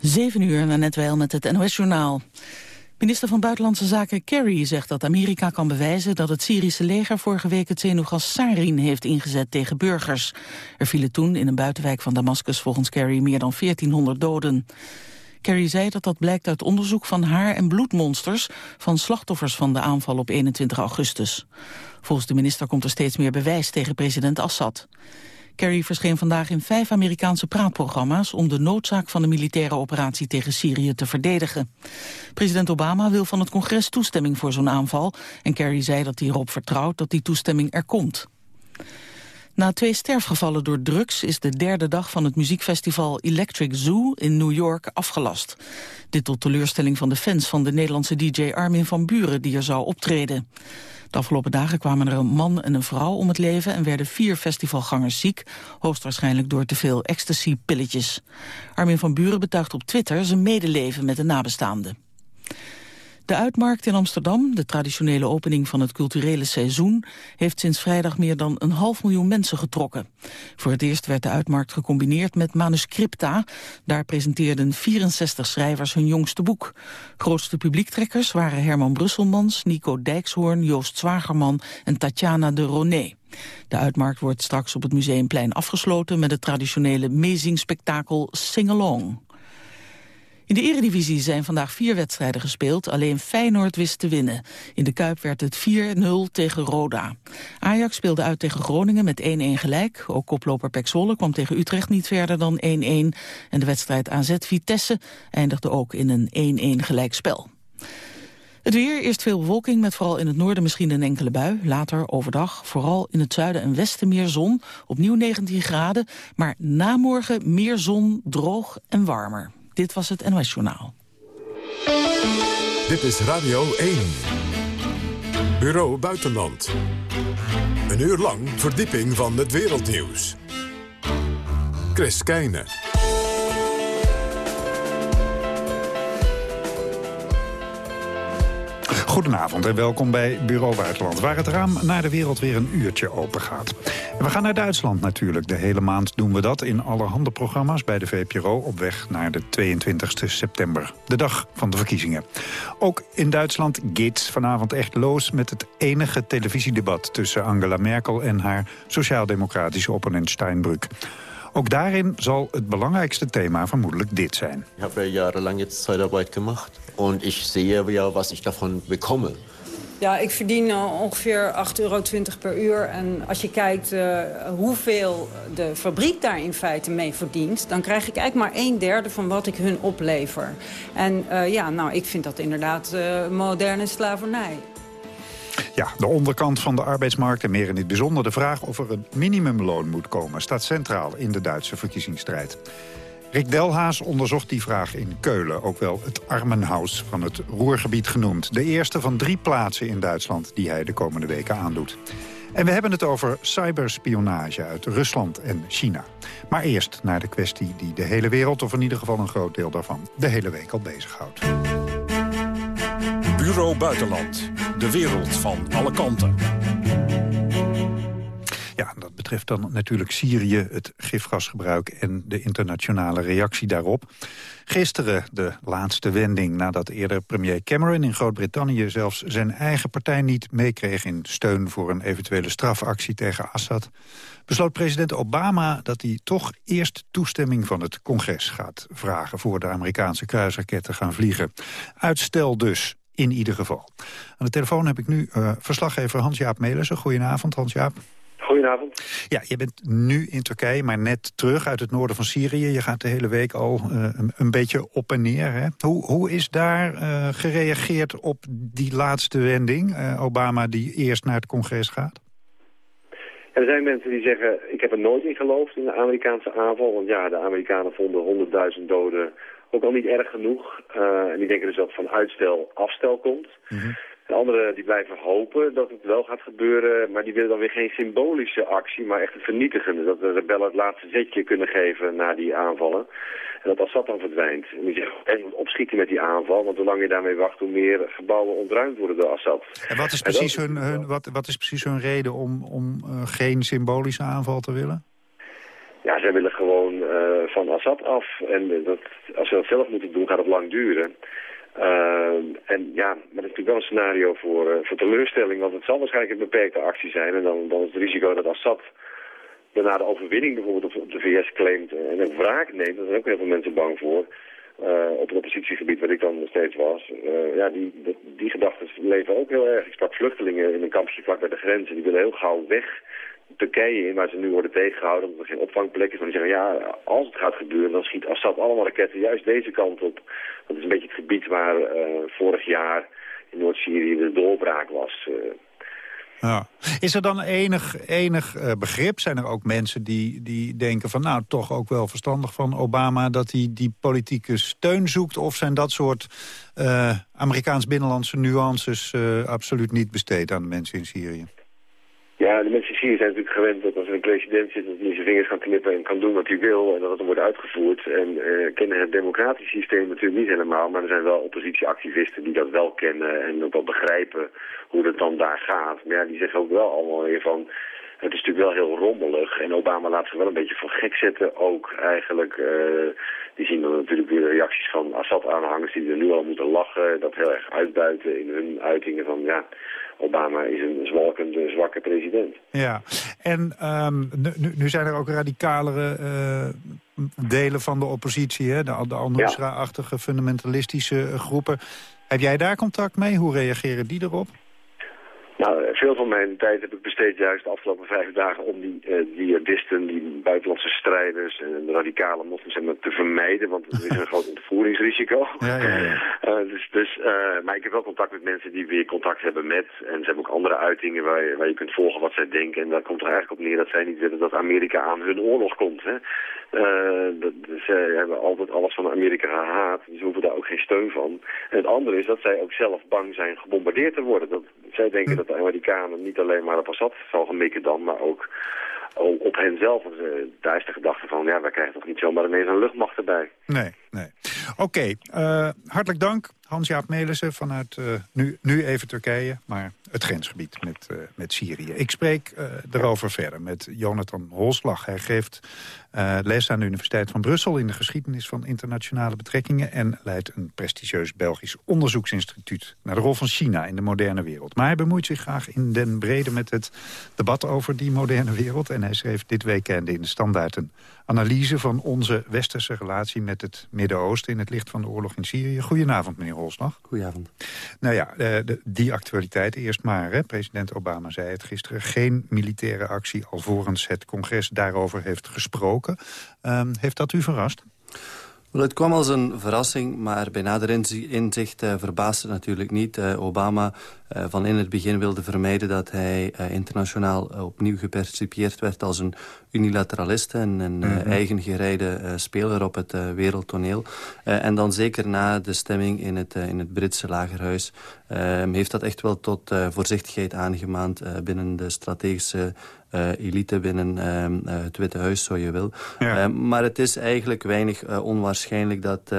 Zeven uur, net wel met het NOS-journaal. Minister van Buitenlandse Zaken Kerry zegt dat Amerika kan bewijzen dat het Syrische leger vorige week het zenuwgas sarin heeft ingezet tegen burgers. Er vielen toen in een buitenwijk van Damascus volgens Kerry meer dan 1400 doden. Kerry zei dat dat blijkt uit onderzoek van haar- en bloedmonsters van slachtoffers van de aanval op 21 augustus. Volgens de minister komt er steeds meer bewijs tegen president Assad. Kerry verscheen vandaag in vijf Amerikaanse praatprogramma's om de noodzaak van de militaire operatie tegen Syrië te verdedigen. President Obama wil van het congres toestemming voor zo'n aanval en Kerry zei dat hij erop vertrouwt dat die toestemming er komt. Na twee sterfgevallen door drugs is de derde dag van het muziekfestival Electric Zoo in New York afgelast. Dit tot teleurstelling van de fans van de Nederlandse DJ Armin van Buren die er zou optreden. De afgelopen dagen kwamen er een man en een vrouw om het leven... en werden vier festivalgangers ziek, hoogstwaarschijnlijk door te veel ecstasy-pilletjes. Armin van Buren betuigt op Twitter zijn medeleven met de nabestaanden. De Uitmarkt in Amsterdam, de traditionele opening van het culturele seizoen, heeft sinds vrijdag meer dan een half miljoen mensen getrokken. Voor het eerst werd de Uitmarkt gecombineerd met manuscripta. Daar presenteerden 64 schrijvers hun jongste boek. Grootste publiektrekkers waren Herman Brusselmans, Nico Dijkshoorn, Joost Zwagerman en Tatjana de Roné. De uitmarkt wordt straks op het Museumplein afgesloten met het traditionele mezingspektakel Sing-Along. In de eredivisie zijn vandaag vier wedstrijden gespeeld. Alleen Feyenoord wist te winnen. In de Kuip werd het 4-0 tegen Roda. Ajax speelde uit tegen Groningen met 1-1 gelijk. Ook koploper Pek Zwolle kwam tegen Utrecht niet verder dan 1-1. En de wedstrijd AZ-Vitesse eindigde ook in een 1-1 gelijkspel. Het weer, eerst veel bewolking met vooral in het noorden misschien een enkele bui. Later overdag, vooral in het zuiden en westen meer zon. Opnieuw 19 graden, maar na morgen meer zon, droog en warmer. Dit was het NOS Journaal. Dit is Radio 1. Bureau Buitenland. Een uur lang verdieping van het wereldnieuws. Chris Keijne. Goedenavond en welkom bij Bureau Buitenland... waar het raam naar de wereld weer een uurtje open gaat. we gaan naar Duitsland natuurlijk. De hele maand doen we dat in allerhande programma's bij de VPRO... op weg naar de 22 september, de dag van de verkiezingen. Ook in Duitsland gaat vanavond echt los met het enige televisiedebat... tussen Angela Merkel en haar sociaal-democratische opponent Steinbrück. Ook daarin zal het belangrijkste thema vermoedelijk dit zijn. Ik heb jarenlang jetzt Zeitarbeit gemacht en ik zie ja wat ik daarvan bekomme. Ja, ik verdien ongeveer 8,20 euro per uur. En als je kijkt uh, hoeveel de fabriek daar in feite mee verdient... dan krijg ik eigenlijk maar een derde van wat ik hun oplever. En uh, ja, nou, ik vind dat inderdaad uh, moderne slavernij. Ja, de onderkant van de arbeidsmarkt en meer in het bijzonder de vraag of er een minimumloon moet komen... staat centraal in de Duitse verkiezingsstrijd. Rick Delhaas onderzocht die vraag in Keulen, ook wel het Armenhaus van het Roergebied genoemd. De eerste van drie plaatsen in Duitsland die hij de komende weken aandoet. En we hebben het over cyberspionage uit Rusland en China. Maar eerst naar de kwestie die de hele wereld, of in ieder geval een groot deel daarvan, de hele week al bezighoudt. Bureau Buitenland. De wereld van alle kanten. Ja, dat betreft dan natuurlijk Syrië, het gifgasgebruik en de internationale reactie daarop. Gisteren de laatste wending nadat eerder premier Cameron in Groot-Brittannië zelfs zijn eigen partij niet meekreeg in steun voor een eventuele strafactie tegen Assad, besloot president Obama dat hij toch eerst toestemming van het congres gaat vragen voor de Amerikaanse kruisraketten gaan vliegen. Uitstel dus in ieder geval. Aan de telefoon heb ik nu uh, verslaggever Hans-Jaap Melissen. Goedenavond, Hans-Jaap. Goedenavond. Ja, je bent nu in Turkije, maar net terug uit het noorden van Syrië. Je gaat de hele week al uh, een, een, beetje op en neer. Hè? Hoe, hoe is daar uh, gereageerd op die laatste wending? Uh, Obama die eerst naar het congres gaat? er zijn mensen die zeggen, ik heb er nooit in geloofd in de Amerikaanse aanval. Want ja, de Amerikanen vonden 100.000 doden ook al niet erg genoeg. en die denken dus dat het van uitstel afstel komt. Mm -hmm. De anderen die blijven hopen dat het wel gaat gebeuren, maar die willen dan weer geen symbolische actie, maar echt het vernietigende. Dat de rebellen het laatste zetje kunnen geven na die aanvallen. En dat Assad dan verdwijnt. En die zeggen, je moet opschieten met die aanval, want hoe langer je daarmee wacht, hoe meer gebouwen ontruimd worden door Assad. En wat is precies, hun, hun, wat, wat is precies hun reden om, om uh, geen symbolische aanval te willen? ja, zij willen gewoon van Assad af. En dat, als ze dat zelf moeten doen, gaat het lang duren. En ja, maar dat is natuurlijk wel een scenario voor, voor teleurstelling, want het zal waarschijnlijk een beperkte actie zijn. En dan, dan is het risico dat Assad daarna de overwinning bijvoorbeeld op de VS claimt en een wraak neemt. Daar zijn ook heel veel mensen bang voor. Uh, op het oppositiegebied waar ik dan nog steeds was. Uh, ja, die, die, die gedachten leven ook heel erg. Ik sprak vluchtelingen in een kampje vlak bij de grens en die willen heel gauw weg Turkije in, waar ze nu worden tegengehouden omdat er geen opvangplek is. Maar die zeggen, ja, als het gaat gebeuren, dan schiet Assad allemaal raketten juist deze kant op. Dat is een beetje het gebied waar uh, vorig jaar in Noord-Syrië de doorbraak was. Ja. Is er dan enig, enig uh, begrip? Zijn er ook mensen die, die denken van... nou, toch ook wel verstandig van Obama... dat hij die politieke steun zoekt? Of zijn dat soort uh, Amerikaans-binnenlandse nuances... Absoluut niet besteed aan de mensen in Syrië? Ja, de mensen in Syrië zijn natuurlijk gewend dat als er een president zit... dat hij zijn vingers kan knippen en kan doen wat hij wil... en dat het wordt uitgevoerd. En uh, kennen het democratisch systeem natuurlijk niet helemaal... maar er zijn wel oppositieactivisten die dat wel kennen... en ook wel begrijpen hoe dat dan daar gaat. Maar ja, die zeggen ook wel allemaal weer van... Het is natuurlijk wel heel rommelig en Obama laat zich wel een beetje voor gek zetten ook eigenlijk. Uh, die zien dan natuurlijk weer de reacties van Assad-aanhangers die er nu al moeten lachen. Dat heel erg uitbuiten in hun uitingen van ja, Obama is een zwakke president. Ja, en um, nu, zijn er ook radicalere uh, delen van de oppositie, hè? de, de Al-Nusra-achtige fundamentalistische groepen. Heb jij daar contact mee? Hoe reageren die erop? Nou, veel van mijn tijd heb ik besteed juist de afgelopen vijf dagen om die uh, jihadisten, die buitenlandse strijders en de radicale moslims te vermijden, want er is een groot ontvoeringsrisico. Ja, ja, ja. Uh, dus, dus, uh, maar ik heb wel contact met mensen die weer contact hebben met, en ze hebben ook andere uitingen waar je, waar je kunt volgen wat zij denken. En daar komt er eigenlijk op neer dat zij niet willen dat Amerika aan hun oorlog komt. Hè. Dat, zij hebben altijd alles van Amerika gehaat, dus ze hoeven daar ook geen steun van. En het andere is dat zij ook zelf bang zijn gebombardeerd te worden. Dat, zij denken hm. dat de Amerikanen niet alleen maar op Assad zal gemikken dan, maar ook op hen zelf. Eh, daar is de gedachte van, ja, wij krijgen toch niet zomaar ineens een luchtmacht erbij. Nee, nee. Oké, okay, uh, eh, hartelijk dank. Hans-Jaap Melissen vanuit uh, nu, nu even Turkije, maar het grensgebied met, uh, met Syrië. Ik spreek uh, verder met Jonathan Holslag. Hij geeft les aan de Universiteit van Brussel... in de geschiedenis van internationale betrekkingen... en leidt een prestigieus Belgisch onderzoeksinstituut... naar de rol van China in de moderne wereld. Maar hij bemoeit zich graag in den brede met het debat over die moderne wereld... en hij schreef dit weekend in de Standaard een analyse... van onze westerse relatie met het Midden-Oosten... in het licht van de oorlog in Syrië. Goedenavond, meneer Holslag. Goedenavond. Nou ja, de, de, die actualiteit eerst maar. Hè. President Obama zei het gisteren. Geen militaire actie alvorens het congres daarover heeft gesproken. Um, heeft dat u verrast? Wel, het kwam als een verrassing, maar bij nader inzicht uh, verbaasde het natuurlijk niet. Uh, Obama uh, van in het begin wilde vermijden dat hij internationaal opnieuw gepercipieerd werd als een unilateralist en een mm -hmm. eigen gereide speler op het wereldtoneel. en dan zeker na de stemming in het, in het Britse lagerhuis ehm, heeft dat echt wel tot voorzichtigheid aangemaand binnen de strategische uh, elite binnen uh, het Witte Huis, zo je wil. Ja. Uh, maar het is eigenlijk weinig onwaarschijnlijk dat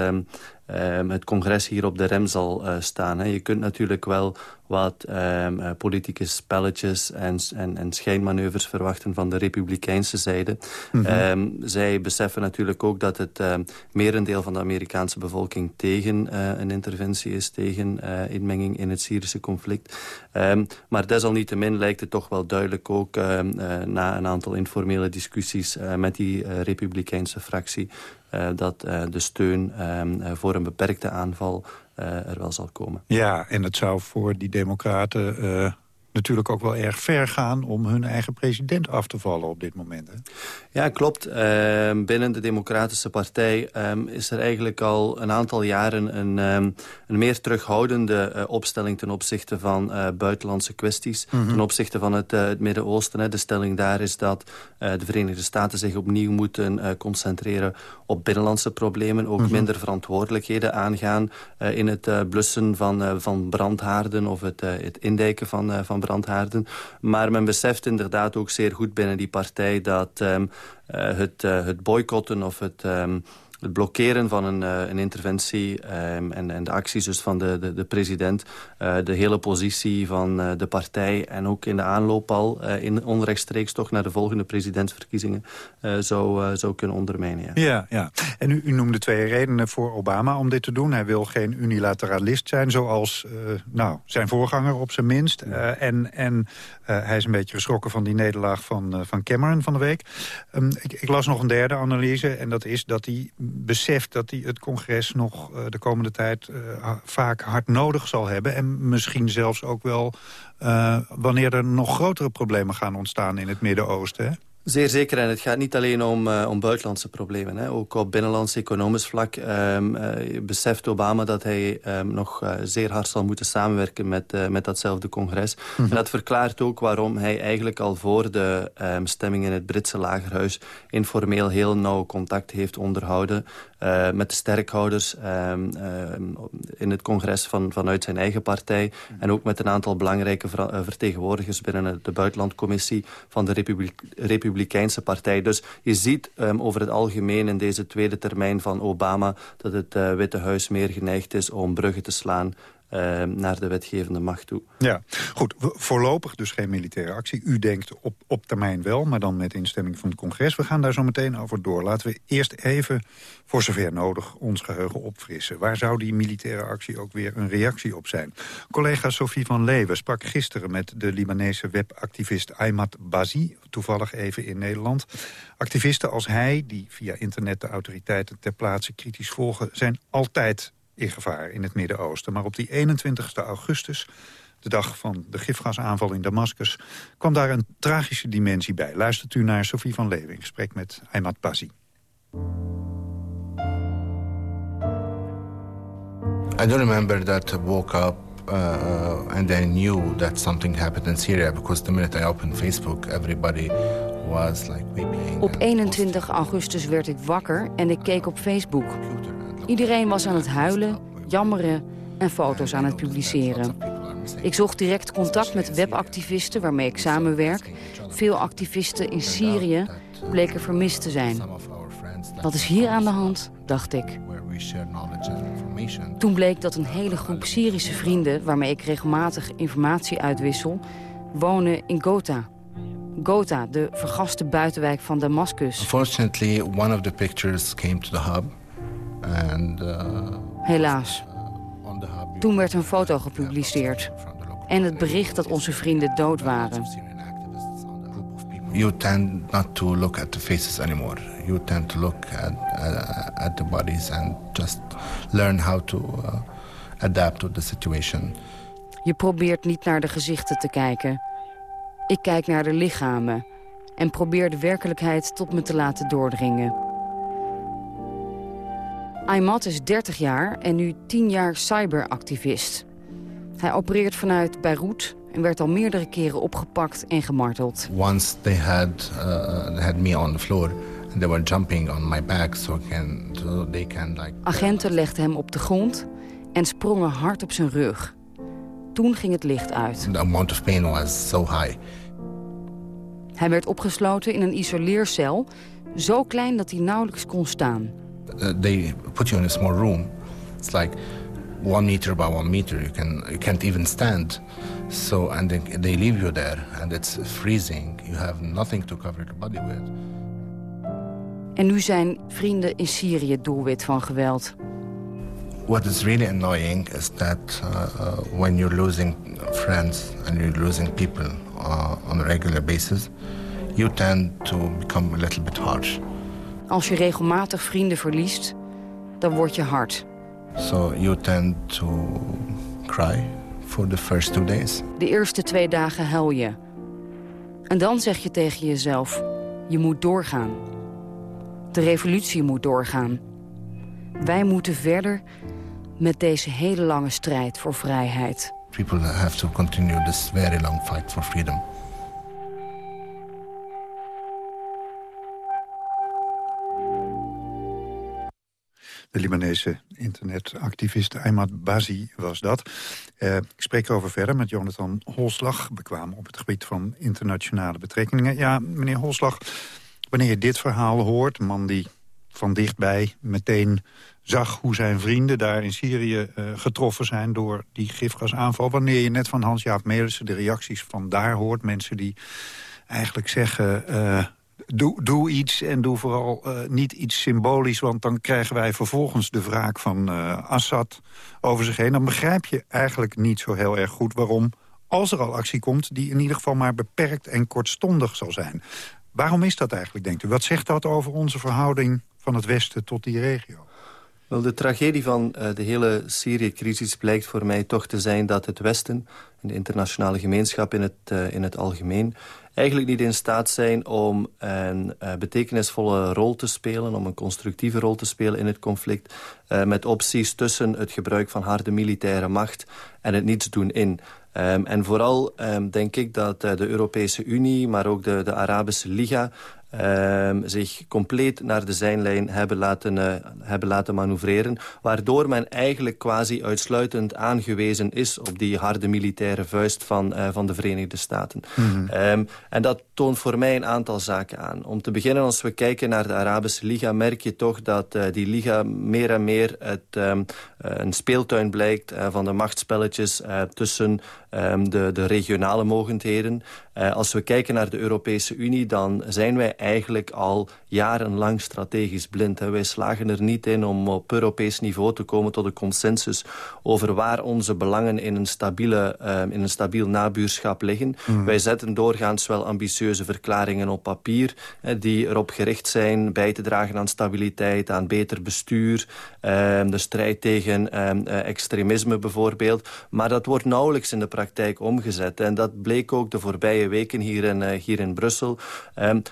het congres hier op de rem zal staan. Hè. Je kunt natuurlijk wel wat um, uh, politieke spelletjes en, en, en schijnmanoeuvres verwachten van de republikeinse zijde. Mm -hmm. um, zij beseffen natuurlijk ook dat het um, merendeel van de Amerikaanse bevolking tegen uh, een interventie is, tegen uh, inmenging in het Syrische conflict. maar desalniettemin lijkt het toch wel duidelijk ook na een aantal informele discussies met die republikeinse fractie dat de steun voor een beperkte aanval eh, er wel zal komen. Ja, en het zou voor die democraten eh, natuurlijk ook wel erg ver gaan... om hun eigen president af te vallen op dit moment. Hè? Ja, klopt. Uh, binnen de Democratische Partij um, is er eigenlijk al een aantal jaren... een, um, een meer terughoudende uh, opstelling ten opzichte van uh, buitenlandse kwesties. Mm -hmm. Ten opzichte van het, het Midden-Oosten. De stelling daar is dat de Verenigde Staten zich opnieuw moeten concentreren... op binnenlandse problemen. Ook mm -hmm. minder verantwoordelijkheden aangaan... in het blussen van, van brandhaarden of het, het indijken van, van brandhaarden brandhaarden. Maar men beseft inderdaad ook zeer goed binnen die partij... dat um, uh, het, uh, het boycotten of het... Um, het blokkeren van een, een interventie en, en, de acties dus van de, de, de president, de hele positie van de partij en ook in de aanloop al in onrechtstreeks toch naar de volgende presidentsverkiezingen zou, zou kunnen ondermijnen. Ja, ja. ja. En u, u noemde twee redenen voor Obama om dit te doen. Hij wil geen unilateralist zijn zoals nou, zijn voorganger op zijn minst. en en hij is een beetje geschrokken van die nederlaag van, van Cameron van de week. Ehm, ik, ik, las nog een derde analyse en dat is dat hij beseft dat hij het congres nog de komende tijd vaak hard nodig zal hebben. En misschien zelfs ook wel wanneer er nog grotere problemen gaan ontstaan in het Midden-Oosten. Zeer zeker. En het gaat niet alleen om, uh, om buitenlandse problemen. Hè. Ook op binnenlands economisch vlak um, uh, beseft Obama dat hij um, nog uh, zeer hard zal moeten samenwerken met, met datzelfde congres. Mm En dat verklaart ook waarom hij eigenlijk al voor de um, stemming in het Britse lagerhuis informeel heel nauw contact heeft onderhouden uh, met de sterkhouders in het congres van, vanuit zijn eigen partij. En ook met een aantal belangrijke vertegenwoordigers binnen de buitenlandcommissie van de Republiek Republikeinse partij. Dus je ziet um, over het algemeen in deze tweede termijn van Obama... dat het uh, Witte Huis meer geneigd is om bruggen te slaan uh, naar de wetgevende macht toe. Ja, goed. Voorlopig dus geen militaire actie. U denkt op, op termijn wel, maar dan met instemming van het congres. We gaan daar zo meteen over door. Laten we eerst even, voor zover nodig, ons geheugen opfrissen. Waar zou die militaire actie ook weer een reactie op zijn? Collega Sophie van Leeuwen sprak gisteren met de Libanese webactivist Aymat Bazi... toevallig even in Nederland. Activisten als hij, die via internet de autoriteiten ter plaatse kritisch volgen... zijn altijd in gevaar in het Midden-Oosten. Maar op die 21 augustus, de dag van de gifgasaanval in Damascus... kwam daar een tragische dimensie bij. Luistert u naar Sophie van Leeuwing, gesprek met Aymat Bazi. I don't remember that I woke up uh, and I knew that something happened in Syria because the minute I opened Facebook, everybody was like weeping. Op 21 augustus werd ik wakker en ik keek op Facebook. Iedereen was aan het huilen, jammeren en foto's aan het publiceren. Ik zocht direct contact met webactivisten waarmee ik samenwerk. Veel activisten in Syrië bleken vermist te zijn. Wat is hier aan de hand, dacht ik. Toen bleek dat een hele groep Syrische vrienden... waarmee ik regelmatig informatie uitwissel, wonen in Gotha. Gotha, de vergaste buitenwijk van Damascus. Unfortunately, one of the pictures came to the hub And, uh, Helaas. Toen werd een foto gepubliceerd. En het bericht dat onze vrienden dood waren. You tend not to look at the faces anymore. You tend to look at, uh, at the bodies and just learn how to uh, adapt to the situation. Je probeert niet naar de gezichten te kijken. Ik kijk naar de lichamen en probeer de werkelijkheid tot me te laten doordringen. Aymat is 30 jaar en nu 10 jaar cyberactivist. Hij opereert vanuit Beirut en werd al meerdere keren opgepakt en gemarteld. Once they had, uh, had me on the floor and they were jumping on my back so, can, so they can like... Agenten legden hem op de grond en sprongen hard op zijn rug. Toen ging het licht uit. The amount of pain was so high. Hij werd opgesloten in een isoleercel, zo klein dat hij nauwelijks kon staan. Uh, they put you in a small room. It's like one meter by one meter. You can you can't even stand. So and they, they leave you there, and it's freezing. You have nothing to cover your body with. En nu zijn vrienden in Syrië doelwit van geweld. What is really annoying is that uh, uh, when you're losing friends and you're losing people uh, on a regular basis, you tend to become a little bit harsh. Als je regelmatig vrienden verliest, dan word je hard. So you tend to cry for the first two days. De eerste twee dagen huil je. En dan zeg je tegen jezelf, je moet doorgaan. De revolutie moet doorgaan. Wij moeten verder met deze hele lange strijd voor vrijheid. People have to continue this very long fight for freedom. De Libanese internetactivist Aymat Bazi was dat. Uh, ik spreek erover verder met Jonathan Holslag, bekwaam op het gebied van internationale betrekkingen. Ja, meneer Holslag, wanneer je dit verhaal hoort, man die van dichtbij meteen zag hoe zijn vrienden daar in Syrië uh, getroffen zijn door die gifgasaanval. Wanneer je net van Hans-Jaap Melissen de reacties van daar hoort. Mensen die eigenlijk zeggen... Uh, doe, doe iets en doe vooral uh, niet iets symbolisch... want dan krijgen wij vervolgens de wraak van Assad over zich heen. Dan begrijp je eigenlijk niet zo heel erg goed waarom... als er al actie komt, die in ieder geval maar beperkt en kortstondig zal zijn. Waarom is dat eigenlijk, denkt u? Wat zegt dat over onze verhouding van het Westen tot die regio? Wel, de tragedie van uh, de hele Syrië-crisis blijkt voor mij toch te zijn dat het Westen... en de internationale gemeenschap in het, uh, in het algemeen... eigenlijk niet in staat zijn om een uh, betekenisvolle rol te spelen... om een constructieve rol te spelen in het conflict... met opties tussen het gebruik van harde militaire macht en het niets doen in... Um, en vooral um, denk ik dat de Europese Unie, maar ook de, de Arabische Liga... Um, zich compleet naar de zijnlijn hebben laten, uh, hebben laten manoeuvreren. Waardoor men eigenlijk quasi uitsluitend aangewezen is... op die harde militaire vuist van, uh, van de Verenigde Staten. Mm -hmm. um, en dat toont voor mij een aantal zaken aan. Om te beginnen, als we kijken naar de Arabische Liga... merk je toch dat uh, die Liga meer en meer het, um, een speeltuin blijkt... van de machtsspelletjes tussen de, de regionale mogendheden. als we kijken naar de Europese Unie, dan zijn wij eigenlijk al jarenlang strategisch blind. Wij slagen er niet in om op Europees niveau te komen tot een consensus over waar onze belangen in een, stabiele, uh, in een stabiel nabuurschap liggen. Mm. Wij zetten doorgaans wel ambitieuze verklaringen op papier die erop gericht zijn bij te dragen aan stabiliteit, aan beter bestuur, uh, de strijd tegen uh, extremisme bijvoorbeeld. Maar dat wordt nauwelijks in de praktijk omgezet. En dat bleek ook de voorbije weken hier in, hier in Brussel.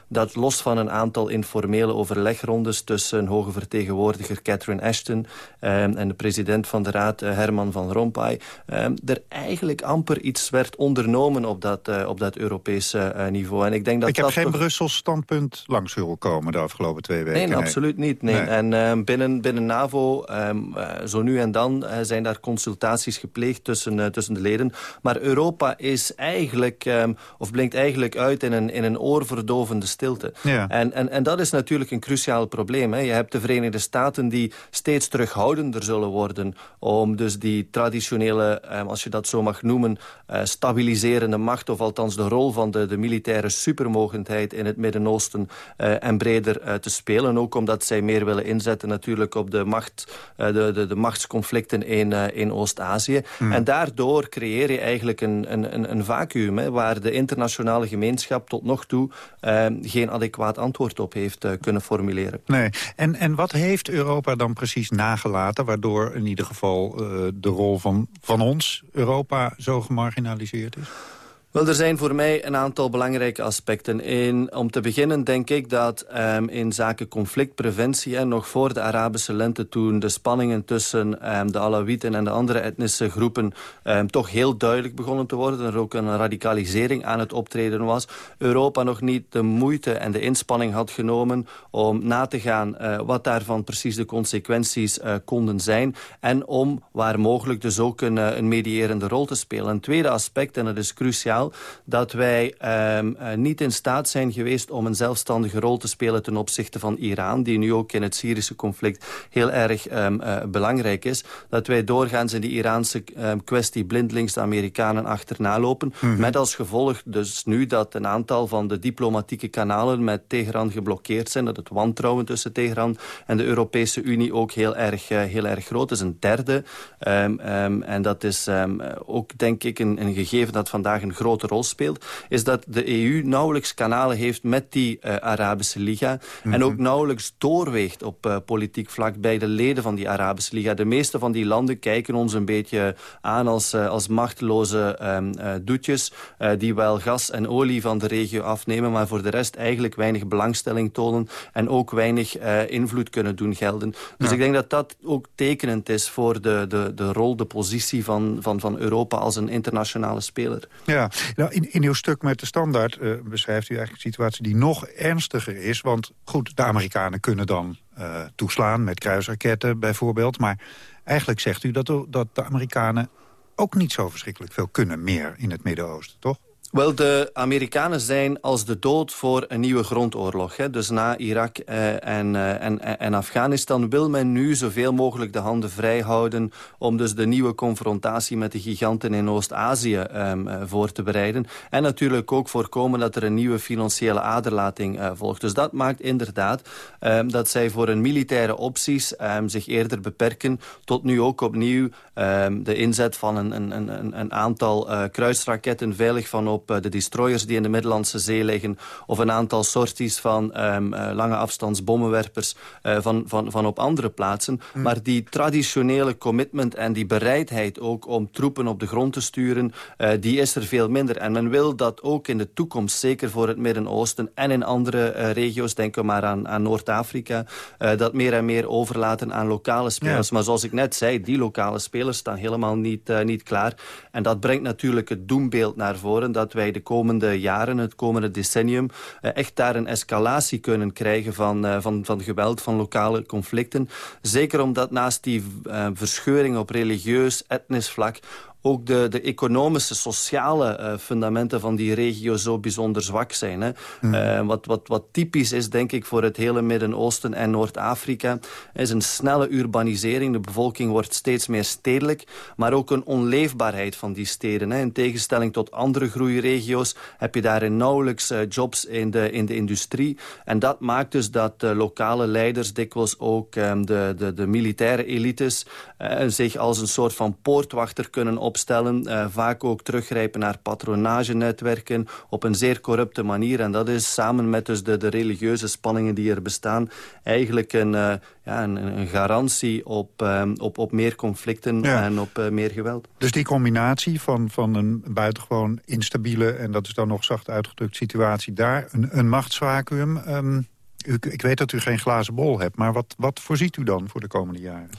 dat los van een aantal informele overlegrondes tussen hoge vertegenwoordiger Catherine Ashton um, en de president van de raad uh, Herman van Rompuy, um, er eigenlijk amper iets werd ondernomen op dat, uh, op dat Europese niveau. En ik denk dat ik heb dat geen toch... Brussels standpunt langs horen komen de afgelopen twee weken. Nee, nee. absoluut niet. Nee. nee. En binnen, binnen NAVO, zo nu en dan, zijn daar consultaties gepleegd tussen, tussen de leden. Maar Europa is eigenlijk, of blinkt eigenlijk uit in een, in een oorverdovende stilte. Ja. En, en, en dat is natuurlijk een cruciaal probleem. Hè. Je hebt de Verenigde Staten die steeds terughoudender zullen worden... om dus die traditionele, eh, als je dat zo mag noemen... Uh, stabiliserende macht, of althans de rol van de, de militaire supermogendheid... in het Midden-Oosten uh, en breder uh, te spelen. Ook omdat zij meer willen inzetten natuurlijk op de, macht, de, de, de machtsconflicten in, in Oost-Azië. Hmm. En daardoor creëer je eigenlijk een, een, een vacuüm... Hè, waar de internationale gemeenschap tot nog toe uh, geen adequaat antwoord op heeft uh, kunnen formuleren. Nee. En, en wat heeft Europa dan precies nagelaten... waardoor in ieder geval uh, de rol van, van ons, Europa, zo gemarginaliseerd is? Wel, er zijn voor mij een aantal belangrijke aspecten. In, om te beginnen denk ik dat um, in zaken conflictpreventie... en nog voor de Arabische lente toen de spanningen tussen um, de Alawieten en de andere etnische groepen... Um, toch heel duidelijk begonnen te worden. Er ook een radicalisering aan het optreden was. Europa nog niet de moeite en de inspanning had genomen... om na te gaan uh, wat daarvan precies de consequenties uh, konden zijn. En om, waar mogelijk, dus ook een, een medierende rol te spelen. Een tweede aspect, en dat is cruciaal dat wij um, uh, niet in staat zijn geweest om een zelfstandige rol te spelen ten opzichte van Iran, die nu ook in het Syrische conflict heel erg um, uh, belangrijk is. Dat wij doorgaans in die Iraanse um, kwestie blindelings de Amerikanen achterna lopen. Mm -hmm. Met als gevolg dus nu dat een aantal van de diplomatieke kanalen met Teheran geblokkeerd zijn. Dat het wantrouwen tussen Teheran en de Europese Unie ook heel erg, uh, heel erg groot is. Een derde, en dat is ook denk ik een, een gegeven dat vandaag een groot grote rol speelt... is dat de EU nauwelijks kanalen heeft met die uh, Arabische Liga... Mm -hmm. en ook nauwelijks doorweegt op uh, politiek vlak bij de leden van die Arabische Liga. De meeste van die landen kijken ons een beetje aan als, uh, als machteloze um, doetjes... die wel gas en olie van de regio afnemen... maar voor de rest eigenlijk weinig belangstelling tonen... en ook weinig invloed kunnen doen gelden. Dus ja. ik denk dat dat ook tekenend is voor de, de, de rol, de positie van, van, van Europa... als een internationale speler. Ja, nou, in, in uw stuk met de standaard uh, beschrijft u eigenlijk een situatie die nog ernstiger is. Want goed, de Amerikanen kunnen dan uh, toeslaan met kruisraketten bijvoorbeeld. Maar eigenlijk zegt u dat, dat de Amerikanen ook niet zo verschrikkelijk veel kunnen meer in het Midden-Oosten, toch? Wel, de Amerikanen zijn als de dood voor een nieuwe grondoorlog. Hè. Dus na Irak eh, en, eh, en, en Afghanistan wil men nu zoveel mogelijk de handen vrij houden... om dus de nieuwe confrontatie met de giganten in Oost-Azië ehm, eh, voor te bereiden. En natuurlijk ook voorkomen dat er een nieuwe financiële aderlating eh, volgt. Dus dat maakt inderdaad ehm, dat zij voor hun militaire opties ehm, zich eerder beperken... tot nu ook opnieuw de inzet van een, een, een, een aantal kruisraketten veilig van op eh, de destroyers die in de Middellandse Zee liggen... of een aantal sorties van um, uh, lange afstandsbommenwerpers uh, van, van, van op andere plaatsen. Hmm. Maar die traditionele commitment en die bereidheid ook om troepen op de grond te sturen... die is er veel minder. En men wil dat ook in de toekomst, zeker voor het Midden-Oosten... en in andere regio's, denken we maar aan, aan Noord-Afrika... dat meer en meer overlaten aan lokale spelers. Maar zoals ik net zei, die lokale spelers staan helemaal niet, niet klaar. En dat brengt natuurlijk het doembeeld naar voren... dat wij de komende jaren, het komende decennium... Eh, echt daar een escalatie kunnen krijgen van, eh, van, van geweld, van lokale conflicten. Zeker omdat naast die uh, verscheuring op religieus, etnisch vlak ook de, de economische, sociale uh, fundamenten van die regio zo bijzonder zwak zijn. Hè. Mm. Uh, wat, wat, wat typisch is, denk ik, voor het hele Midden-Oosten en Noord-Afrika... is een snelle urbanisering. De bevolking wordt steeds meer stedelijk, maar ook een onleefbaarheid van die steden. Hè. In tegenstelling tot andere groeiregio's heb je daarin nauwelijks uh, jobs in de, in de industrie. En dat maakt dus dat lokale leiders dikwijls ook um, de, de, de militaire elites... zich als een soort van poortwachter kunnen opzetten opstellen. Uh, vaak ook teruggrijpen naar patronagenetwerken op een zeer corrupte manier. En dat is samen met dus de, de religieuze spanningen die er bestaan... eigenlijk een, uh, ja, een, een, garantie op, um, op, op meer conflicten ja. en op uh, meer geweld. Dus die combinatie van, van een buitengewoon instabiele... en dat is dan nog zacht uitgedrukt situatie daar, een, een machtsvacuum... Um, u, ik weet dat u geen glazen bol hebt, maar wat, wat voorziet u dan voor de komende jaren?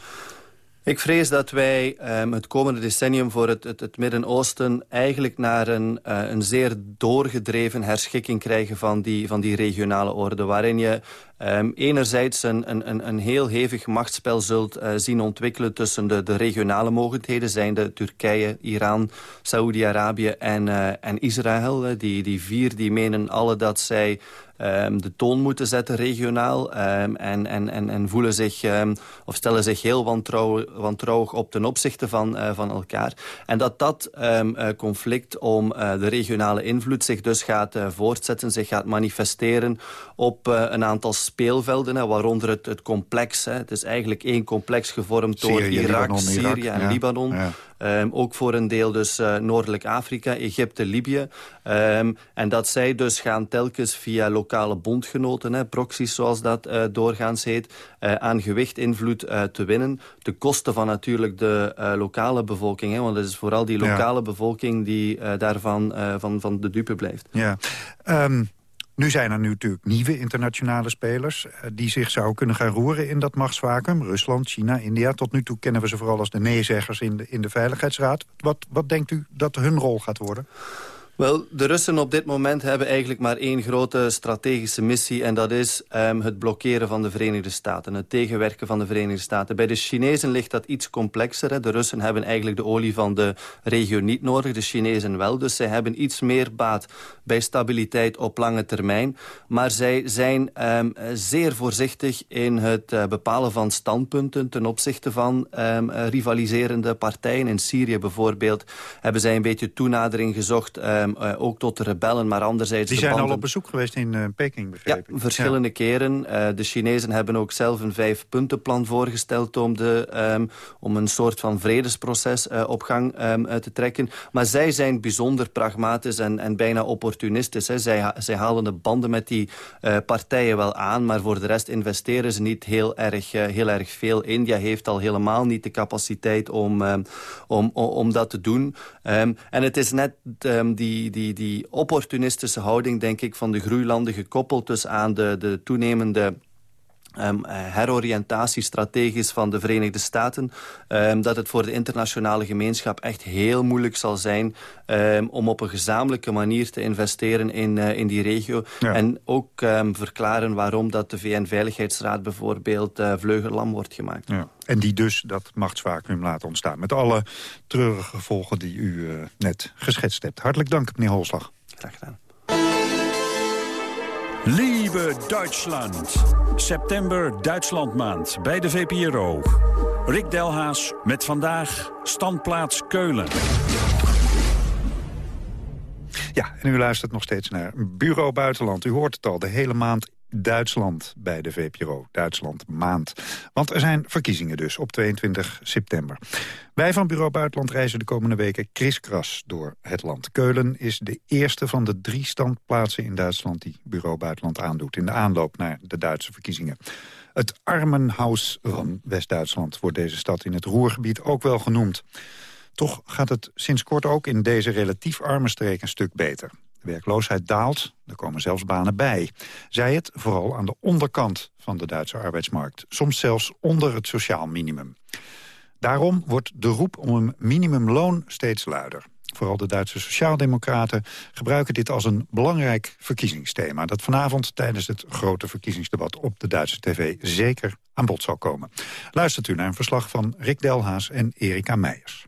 Ik vrees dat wij um, het komende decennium voor het, het, het Midden-Oosten... eigenlijk naar een, uh, een zeer doorgedreven herschikking krijgen van die, van die regionale orde. Waarin je um, enerzijds een, een, een heel hevig machtsspel zult uh, zien ontwikkelen... tussen de, de regionale mogelijkheden, zijnde Turkije, Iran, Saoedi-Arabië en, uh, en Israël. Die, die vier die menen alle dat zij um, de toon moeten zetten regionaal. Um, en, en, en, en voelen zich, um, of stellen zich heel wantrouw, wantrouwig op ten opzichte van, uh, van elkaar. En dat dat uh, conflict om uh, de regionale invloed zich dus gaat voortzetten, zich gaat manifesteren op een aantal speelvelden, hè, waaronder het, het complex. Hè. Het is eigenlijk één complex gevormd door Irak, Libanon, Syrië Irak, en ja. Libanon. Ja. Um, ook voor een deel dus uh, Noordelijk Afrika, Egypte, Libië. Um, en dat zij dus gaan telkens via lokale bondgenoten, hè, proxies zoals dat uh, doorgaans heet, uh, aan gewicht invloed te winnen. Ten koste van natuurlijk de lokale bevolking. Hè, want het is vooral die lokale ja. bevolking die daarvan van, van de dupe blijft. Ja. Um... Nu zijn er nu natuurlijk nieuwe internationale spelers... die zich zouden kunnen gaan roeren in dat machtsvacuum. Rusland, China, India. Tot nu toe kennen we ze vooral als de neezeggers in de, in de Veiligheidsraad. Wat, wat denkt u dat hun rol gaat worden? Wel, de Russen op dit moment hebben eigenlijk maar één grote strategische missie... en dat is um, het blokkeren van de Verenigde Staten, het tegenwerken van de Verenigde Staten. Bij de Chinezen ligt dat iets complexer. Hè. De Russen hebben eigenlijk de olie van de regio niet nodig, de Chinezen wel. Dus zij hebben iets meer baat bij stabiliteit op lange termijn. Maar zij zijn um, zeer voorzichtig in het uh, bepalen van standpunten... ten opzichte van uh, rivaliserende partijen. In Syrië bijvoorbeeld hebben zij een beetje toenadering gezocht... Uh, ook tot de rebellen, maar anderzijds... Die zijn banden... al op bezoek geweest in uh, Peking, begreep ja, verschillende ja. keren. Uh, de Chinezen hebben ook zelf een vijf-puntenplan voorgesteld... om, de, um, om een soort van vredesproces op gang um, te trekken. Maar zij zijn bijzonder pragmatisch en, en bijna opportunistisch. Hè. Zij, zij halen de banden met die partijen wel aan... maar voor de rest investeren ze niet heel erg, heel erg veel. India heeft al helemaal niet de capaciteit om, om, om dat te doen. en het is net die die, die, die opportunistische houding, denk ik, van de groeilanden... gekoppeld dus aan de, de toenemende Um, heroriëntatie strategisch van de Verenigde Staten... Um, dat het voor de internationale gemeenschap echt heel moeilijk zal zijn... Um, om op een gezamenlijke manier te investeren in, uh, in die regio. Ja. En ook verklaren waarom dat de VN-veiligheidsraad bijvoorbeeld uh, vleugellam wordt gemaakt. Ja. En die dus dat machtsvacuum laat ontstaan. Met alle treurige gevolgen die u uh, net geschetst hebt. Hartelijk dank, meneer Holslag. Graag gedaan. Lieve Duitsland. September Duitslandmaand bij de VPRO. Rick Delhaas met vandaag standplaats Keulen. Ja, en u luistert nog steeds naar Bureau Buitenland. U hoort het al, de hele maand Duitsland bij de VPRO. Duitsland maand. Want er zijn verkiezingen dus op 22 september. Wij van Bureau Buitenland reizen de komende weken kriskras door het land. Keulen is de eerste van de drie standplaatsen in Duitsland... die Bureau Buitenland aandoet in de aanloop naar de Duitse verkiezingen. Het Armenhaus van West-Duitsland wordt deze stad in het Roergebied ook wel genoemd. Toch gaat het sinds kort ook in deze relatief arme streek een stuk beter. De werkloosheid daalt, er komen zelfs banen bij. Zij het vooral aan de onderkant van de Duitse arbeidsmarkt. Soms zelfs onder het sociaal minimum. Daarom wordt de roep om een minimumloon steeds luider. Vooral de Duitse sociaaldemocraten gebruiken dit als een belangrijk verkiezingsthema... dat vanavond tijdens het grote verkiezingsdebat op de Duitse tv zeker aan bod zal komen. Luistert u naar een verslag van Rick Delhaas en Erika Meijers.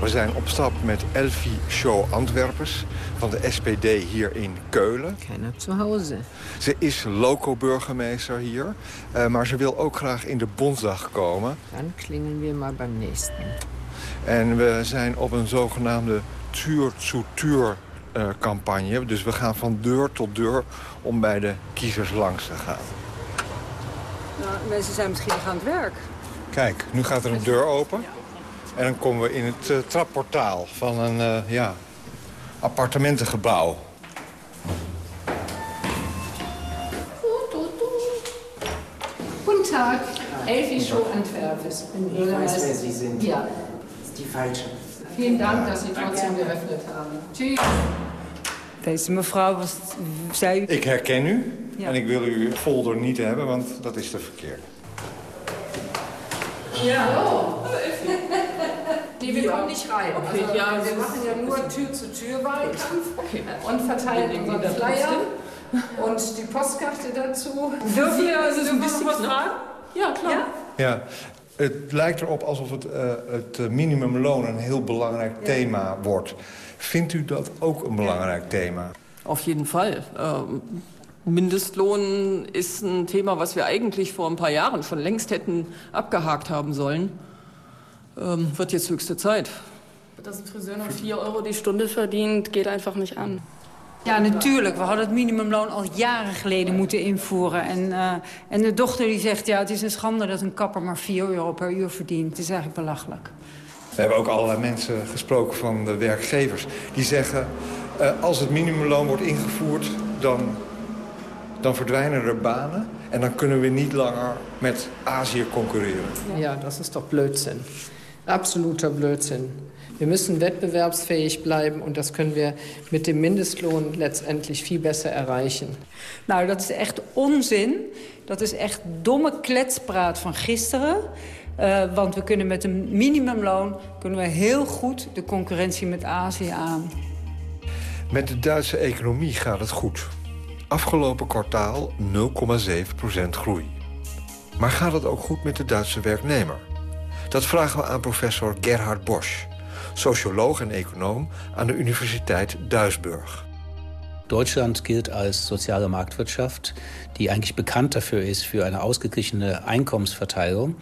We zijn op stap met Elfie Show Antwerpers van de SPD hier in Keulen. Keiner zu Hause. Ze is loco-burgemeester hier, uh, maar ze wil ook graag in de Bondsdag komen. Dan klingen we maar beim nächsten. En we zijn op een zogenaamde tuur-zu-tuur uh, campagne. Dus we gaan van deur tot deur om bij de kiezers langs te gaan. Nou, mensen zijn misschien nog aan het werk. Kijk, nu gaat er een deur open. En dan komen we in het uh, trapportaal van een uh, ja, appartementengebouw. Guten Tag, Elfie Show Antwerpen. Ich weiß, wer Sie sind. Ja. Das ist die falsche. Vielen Dank, dass Sie trotzdem geöffnet haben. Tschüss. Deze mevrouw was... Zei... Ik herken u ja. en ik wil uw folder niet hebben, want dat is te verkeerd. Ja. Hallo. Die will auch nicht rein. Okay, also, ja, wir machen ja nur Tür-zu-Tür-Wahlkampf okay. und verteilen unseren Flyer und die Postkarte dazu. Dürfen wir also so ein bisschen was fragen? Ja, klar. Ja? ja. Het lijkt erop alsof het, uh, het minimumloon een heel belangrijk ja. thema wordt. Vindt u dat ook een belangrijk thema? Auf jeden Fall. Ähm, Mindestlohn ist ein Thema, was wir eigentlich vor ein paar Jahren schon längst hätten abgehakt haben sollen. Ähm, wird jetzt höchste Zeit. Dass ein Friseur noch 4 Euro die Stunde verdient, geht einfach nicht an. Ja, natuurlijk. We hadden het minimumloon al jaren geleden moeten invoeren. En, uh, en de dochter die zegt, ja, het is een schande dat een kapper maar 4 euro per uur verdient. Het is eigenlijk belachelijk. We hebben ook allerlei mensen gesproken van de werkgevers. Die zeggen, uh, als het minimumloon wordt ingevoerd, dan, dan verdwijnen er banen. En dan kunnen we niet langer met Azië concurreren. Ja, dat is toch Blödsinn. Absoluter Blödsinn. Wir müssen wettbewerbsfähig bleiben und das können wir mit dem Mindestlohn letztendlich viel besser erreichen. Nou, dat is echt onzin. Dat is echt domme kletspraat van gisteren. Uh, want we kunnen met een minimumloon kunnen we heel goed de concurrentie met Azië aan. Met de Duitse economie gaat het goed. Afgelopen kwartaal 0,7% groei. Maar gaat het ook goed met de Duitse werknemer? Dat vragen we aan professor Gerhard Bosch, socioloog en econoom aan de Universiteit Duisburg. Deutschland gilt als soziale Marktwirtschaft, die eigentlich bekannt dafür ist für eine ausgeglichene Einkommensverteilung.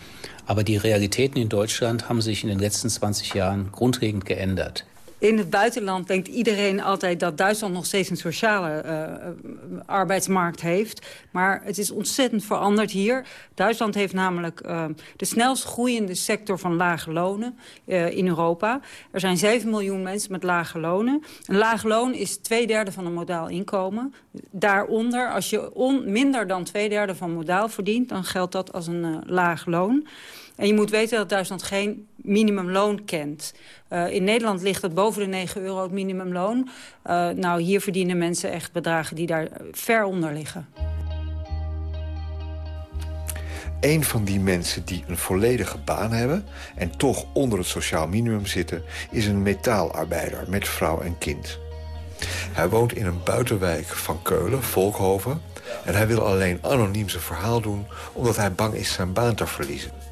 Aber die Realitäten in Deutschland haben sich in den letzten 20 Jahren grundlegend geändert. In het buitenland denkt iedereen altijd dat Duitsland nog steeds een sociale uh, arbeidsmarkt heeft. Maar het is ontzettend veranderd hier. Duitsland heeft namelijk uh, de snelst groeiende sector van lage lonen in Europa. Er zijn 7 miljoen mensen met lage lonen. Een laag loon is twee derde van een modaal inkomen. Daaronder, als je minder dan twee derde van modaal verdient... dan geldt dat als een laag loon. En je moet weten dat Duitsland geen minimumloon kent. Uh, in Nederland ligt het boven de 9 euro het minimumloon. Uh, nou, hier verdienen mensen echt bedragen die daar ver onder liggen. Een van die mensen die een volledige baan hebben... en toch onder het sociaal minimum zitten... is een metaalarbeider met vrouw en kind. Hij woont in een buitenwijk van Keulen, Volkhoven. En hij wil alleen anoniem zijn verhaal doen... omdat hij bang is zijn baan te verliezen.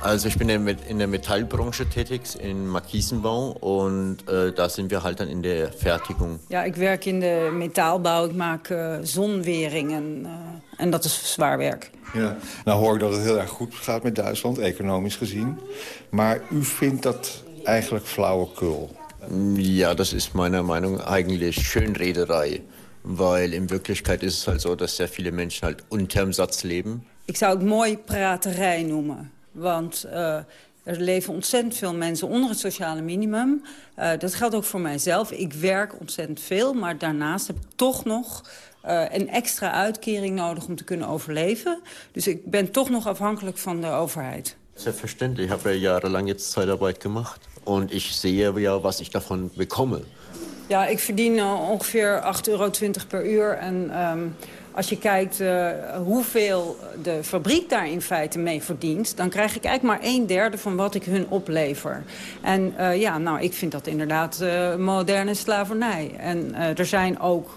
Also ich bin in der Metallbranche tätig, in Markisenbau und äh, da sind wir halt dann in der Fertigung. Ja, ik werk in de metaalbouw, ik maak uh, zonweringen uh, en dat is zwaar werk. Ja, nou hoor ik dat het heel erg goed gaat met Duitsland, economisch gezien. Maar u vindt dat eigenlijk flauwekul? Ja, das ist meiner Meinung eigentlich Schönrederei. Weil in Wirklichkeit ist es halt so, dass sehr viele Menschen halt unterm Satz leben. Ik zou het mooi praterij noemen. Want uh, er leven ontzettend veel mensen onder het sociale minimum. Uh, dat geldt ook voor mijzelf. Ik werk ontzettend veel, maar daarnaast heb ik toch nog... Uh, een extra uitkering nodig om te kunnen overleven. Dus ik ben toch nog afhankelijk van de overheid. Selbstverständlich. Ich habe ja jahrelang jetzt Zeitarbeit gemacht. Und ich sehe ja, was ich davon bekomme. Ja, ik verdien ongeveer 8,20 euro per uur. En um, als je kijkt uh, hoeveel de fabriek daar in feite mee verdient... dan krijg ik eigenlijk maar een derde van wat ik hun oplever. En uh, ja, nou, ik vind dat inderdaad uh, moderne slavernij. En er zijn ook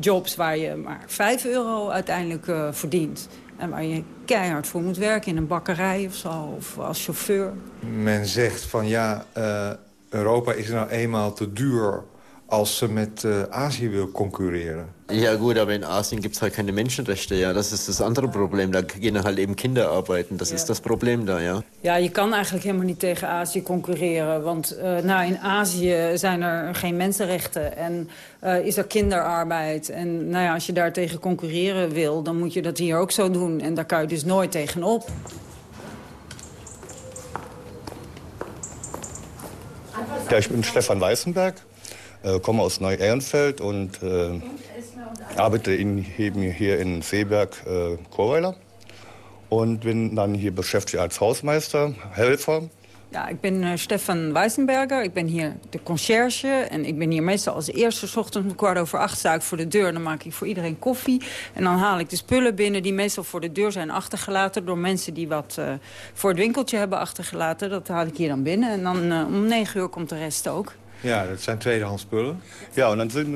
jobs waar je maar 5 euro uiteindelijk verdient. En waar je keihard voor moet werken in een bakkerij of zo, of als chauffeur. Men zegt van ja, Europa is nou eenmaal te duur als ze met uh, Azië wil concurreren. Ja gut, aber in Asien gibt es halt keine Menschenrechte. Ja, das ist das andere Probleem. Da gehen halt eben Kinder arbeiten. Das ja. ist das Probleem da, ja. Ja, je kan eigenlijk helemaal niet tegen Azië concurreren. Want uh, nou, in Azië zijn er geen mensenrechten en uh, is er kinderarbeid. En nou ja, als je daar tegen concurreren wil, dan moet je dat hier ook zo doen. En daar kan je dus nooit tegenop. Ja, ich bin Stefan Weißenberg. Äh, komme aus Neu-Ehrenfeld und äh, arbeite in, hier in Seeberg, äh, Chorweiler. Und bin dann hier beschäftigt als Hausmeister, Helfer. Ja, ik ben uh, Stefan Weisenberger. Ik ben hier de conciërge. En ik ben hier meestal als eerste s ochtends kwart over acht sta ik voor de deur. Dan maak ik voor iedereen koffie. En dan haal ik de spullen binnen die meestal voor de deur zijn achtergelaten... door mensen die wat uh, voor het winkeltje hebben achtergelaten. Dat haal ik hier dan binnen. En dan uh, om negen uur komt de rest ook. Ja, dat zijn tweedehands spullen. Ja, und dann sind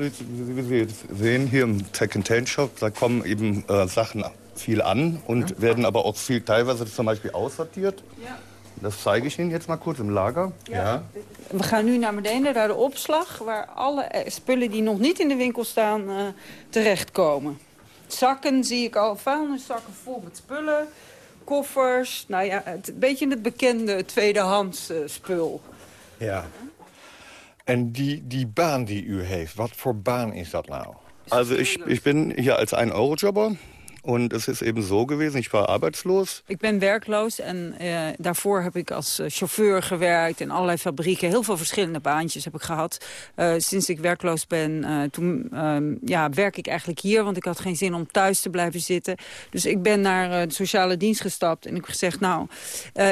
wir sehen hier im Second-Hand-Shop, da kommen eben äh, Sachen viel an und ja. werden aber auch viel teilweise zum Beispiel aussortiert. Ja. Das zeige ich Ihnen jetzt mal kurz im Lager. Ja. We gaan nu naar beneden, naar de opslag... waar alle eh, spullen die nog niet in de winkel staan uh, terechtkomen. Zakken zie ik al, vuilniszakken vol met spullen. Koffers, nou ja, het, een beetje het bekende tweedehands uh, spul. Ja. En die, die baan die u heeft, wat voor baan is dat nou? Also ich, ich bin hier als 1-Euro-Jobber. Und es ist eben so gewesen, ich war arbeitslos. Ik ben werkloos en uh, daarvoor heb ik als uh, chauffeur gewerkt in allerlei fabrieken. Heel veel verschillende baantjes heb ik gehad. Uh, sinds ik werkloos ben, toen ja, werk ik eigenlijk hier. Want ik had geen zin om thuis te blijven zitten. Dus ik ben naar de sociale dienst gestapt en ik heb gezegd... nou,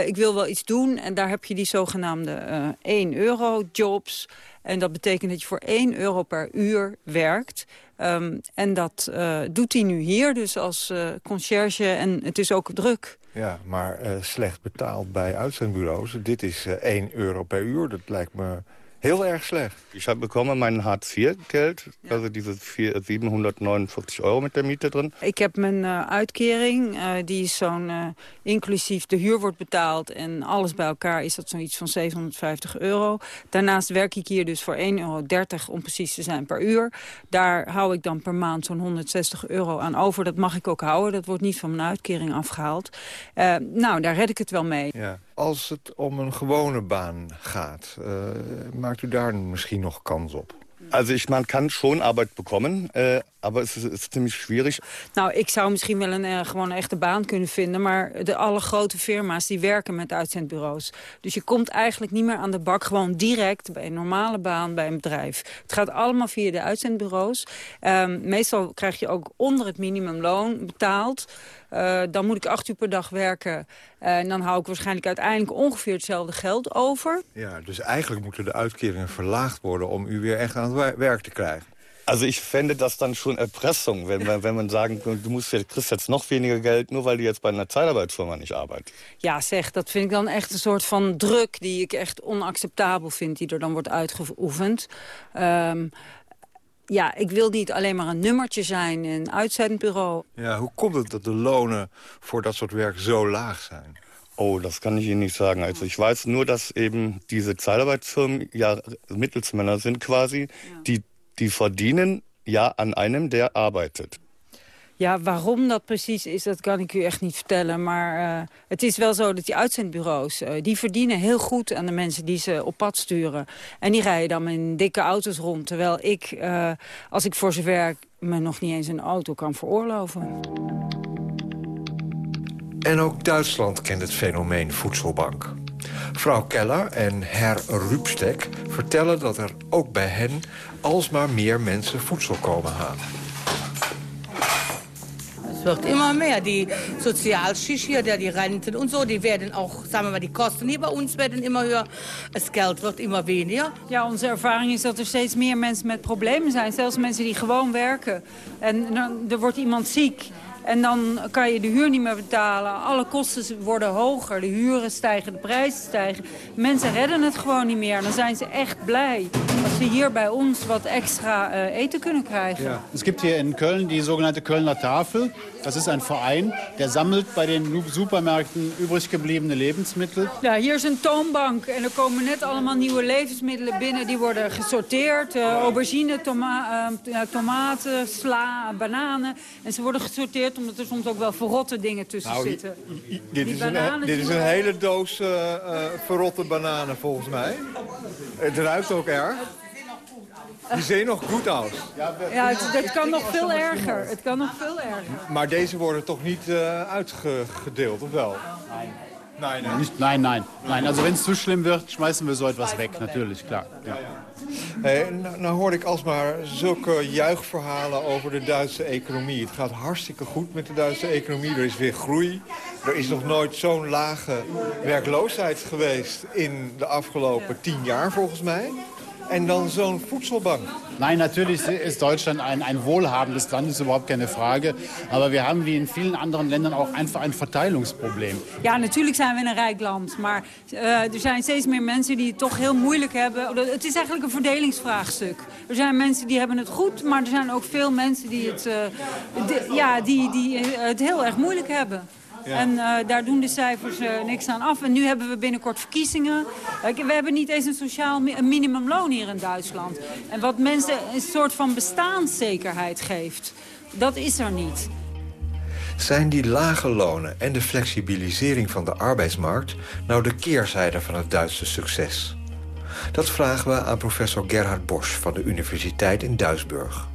ik wil wel iets doen. En daar heb je die zogenaamde 1 euro jobs... En dat betekent dat je voor 1 euro per uur werkt. Um, en dat uh, doet hij nu hier, dus als uh, conciërge. En het is ook druk. Ja, maar uh, slecht betaald bij uitzendbureaus. Dit is 1 euro per uur. Dat lijkt me Heel erg slecht. Ich habe bekommen mein Hartz-IV-Geld, ja. also diese 749 euro met de Miete drin. Ik heb mijn uh, uitkering, uh, die is zo'n uh, inclusief de huur wordt betaald en alles bij elkaar is dat zoiets van 750 euro. Daarnaast werk ik hier dus voor 1,30 euro om precies te zijn per uur. Daar hou ik dan per maand zo'n 160 euro aan over. Dat mag ik ook houden, dat wordt niet van mijn uitkering afgehaald. nou, daar red ik het wel mee. Ja. Als het om een gewone baan gaat, uh, maakt u daar misschien nog kans op? Also ich, man kann schon Arbeit bekommen, aber es ist, ist, ziemlich schwierig. Nou, ik zou misschien wel een uh, gewoon een echte baan kunnen vinden... maar de alle grote firma's die werken met uitzendbureaus. Dus je komt eigenlijk niet meer aan de bak gewoon direct... bij een normale baan bij een bedrijf. Het gaat allemaal via de uitzendbureaus. Um, meestal krijg je ook onder het minimumloon betaald... Uh, dan moet ik acht uur per dag werken. Uh, en dan hou ik waarschijnlijk uiteindelijk ongeveer hetzelfde geld over. Ja, dus eigenlijk moeten de uitkeringen verlaagd worden... om u weer echt aan het werk te krijgen. Also ich fände das dann schon Erpressung, wenn man, wenn man sagen, du musst, kriegst jetzt noch weniger Geld, nur weil du jetzt bei einer Zeitarbeitsfirma nicht arbeitet. Ja, zeg, dat vind ik dan echt een soort van druk die ik echt onacceptabel vind, die er dan wordt uitgeoefend. Um, ja, ik wil niet alleen maar een nummertje zijn in een uitzendbureau. Ja, hoe komt het dat de lonen voor dat soort werk zo laag zijn? Oh, das kann ich Ihnen nicht sagen. Also ich weiß nur, dass eben diese Zeitarbeitsfirmen ja Mittelsmänner sind quasi, ja. die, die verdienen ja an einem, der arbeitet. Ja, waarom dat precies is, dat kan ik u echt niet vertellen. Maar uh, het is wel zo dat die uitzendbureaus... Uh, die verdienen heel goed aan de mensen die ze op pad sturen. En die rijden dan in dikke auto's rond. Terwijl ik, uh, als ik voor ze werk, me nog niet eens een auto kan veroorloven. En ook Duitsland kent het fenomeen voedselbank. Vrouw Keller en Herr Rupstek vertellen dat er ook bij hen... alsmaar meer mensen voedsel komen halen. Wird immer mehr. Die Sozialschicht hier, der die Renten und so, die werden auch, sagen wir mal, die Kosten hier bei uns werden immer höher. Het Geld wordt immer weniger. Ja, onze ervaring is dat er steeds meer mensen met problemen zijn. Zelfs mensen die gewoon werken. En er wordt iemand ziek. En dan kan je de huur niet meer betalen. Alle kosten worden hoger. De huren stijgen, de prijzen stijgen. Mensen redden het gewoon niet meer. Dan zijn ze echt blij als ze hier bij ons wat extra uh, eten kunnen krijgen. Ja. Es gibt hier in Köln die sogenannte Kölner Tafel. Das ist ein Verein, der sammelt bei den Supermärkten übrig gebliebene Lebensmittel. Ja, hier is een toonbank en er komen net allemaal nieuwe levensmiddelen binnen. Die worden gesorteerd. Uh, aubergine, toma uh, tomaten, sla, bananen. En ze worden gesorteerd omdat er soms ook wel verrotte dingen tussen nou, zitten. Dit is, een, dit is een hele doos uh, verrotte bananen volgens mij. Het ruikt ook erg. Die zien nog goed uit. Ja, het, het, kan nog veel erger. Het kan nog veel erger. Maar deze worden toch niet uh, uitgedeeld, of wel? Nee. Nein, nein. Nicht, nein, nein. nein. Also wenn es zu schlimm wird, schmeißen wir so etwas weg, natürlich, klar. Ja. Hey, nou, nou hoor ik alsmaar zulke juichverhalen over de Duitse economie. Het gaat hartstikke goed met de Duitse economie. Er is weer groei. Er is nog nooit zo'n lage werkloosheid geweest in de afgelopen tien jaar, volgens mij. En dan zo'n voedselbank. Nein, natürlich ist Deutschland ein, ein wohlhabendes Land, ist überhaupt keine Frage. Aber wir haben wie in vielen anderen Ländern auch einfach ein Verteilungsprobleem. Ja, natuurlijk zijn we een rijk land. Maar uh, er zijn steeds meer mensen die het toch heel moeilijk hebben. Het is eigenlijk een verdelingsvraagstuk. Er zijn mensen die hebben het goed, maar er zijn ook veel mensen die het, uh, de, ja, die, die het heel erg moeilijk hebben. En uh, daar doen de cijfers uh, niks aan af. En nu hebben we binnenkort verkiezingen. We hebben niet eens een sociaal mi een minimumloon hier in Duitsland. En wat mensen een soort van bestaanszekerheid geeft, dat is er niet. Zijn die lage lonen en de flexibilisering van de arbeidsmarkt... nou de keerzijde van het Duitse succes? Dat vragen we aan professor Gerhard Bosch van de Universiteit in Duisburg.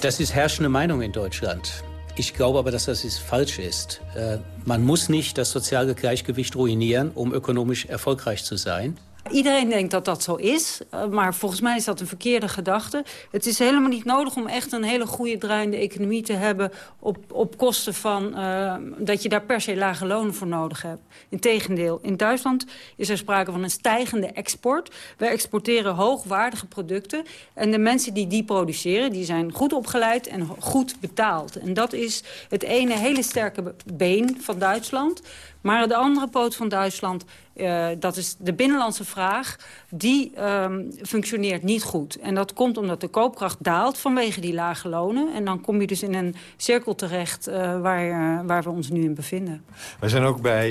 dat is herrschende Meinung in Duitsland. Ich glaube aber, dass das ist, falsch ist. Äh, man muss nicht das soziale Gleichgewicht ruinieren, um ökonomisch erfolgreich zu sein. Iedereen denkt dat dat zo is, eh, maar volgens mij is dat een verkeerde gedachte. Het is helemaal niet nodig om echt een hele goede draaiende economie te hebben... op, op kosten van uh, dat je daar per se lage lonen voor nodig hebt. Integendeel, in Duitsland is er sprake van een stijgende export. We exporteren hoogwaardige producten. En de mensen die die produceren, die zijn goed opgeleid en goed betaald. En dat is het ene hele sterke been van Duitsland... Maar de andere poot van Duitsland, uh, dat is de binnenlandse vraag... die um, functioneert niet goed. En dat komt omdat de koopkracht daalt vanwege die lage lonen. En dan kom je dus in een cirkel terecht uh, waar, uh, waar we ons nu in bevinden. We zijn ook bij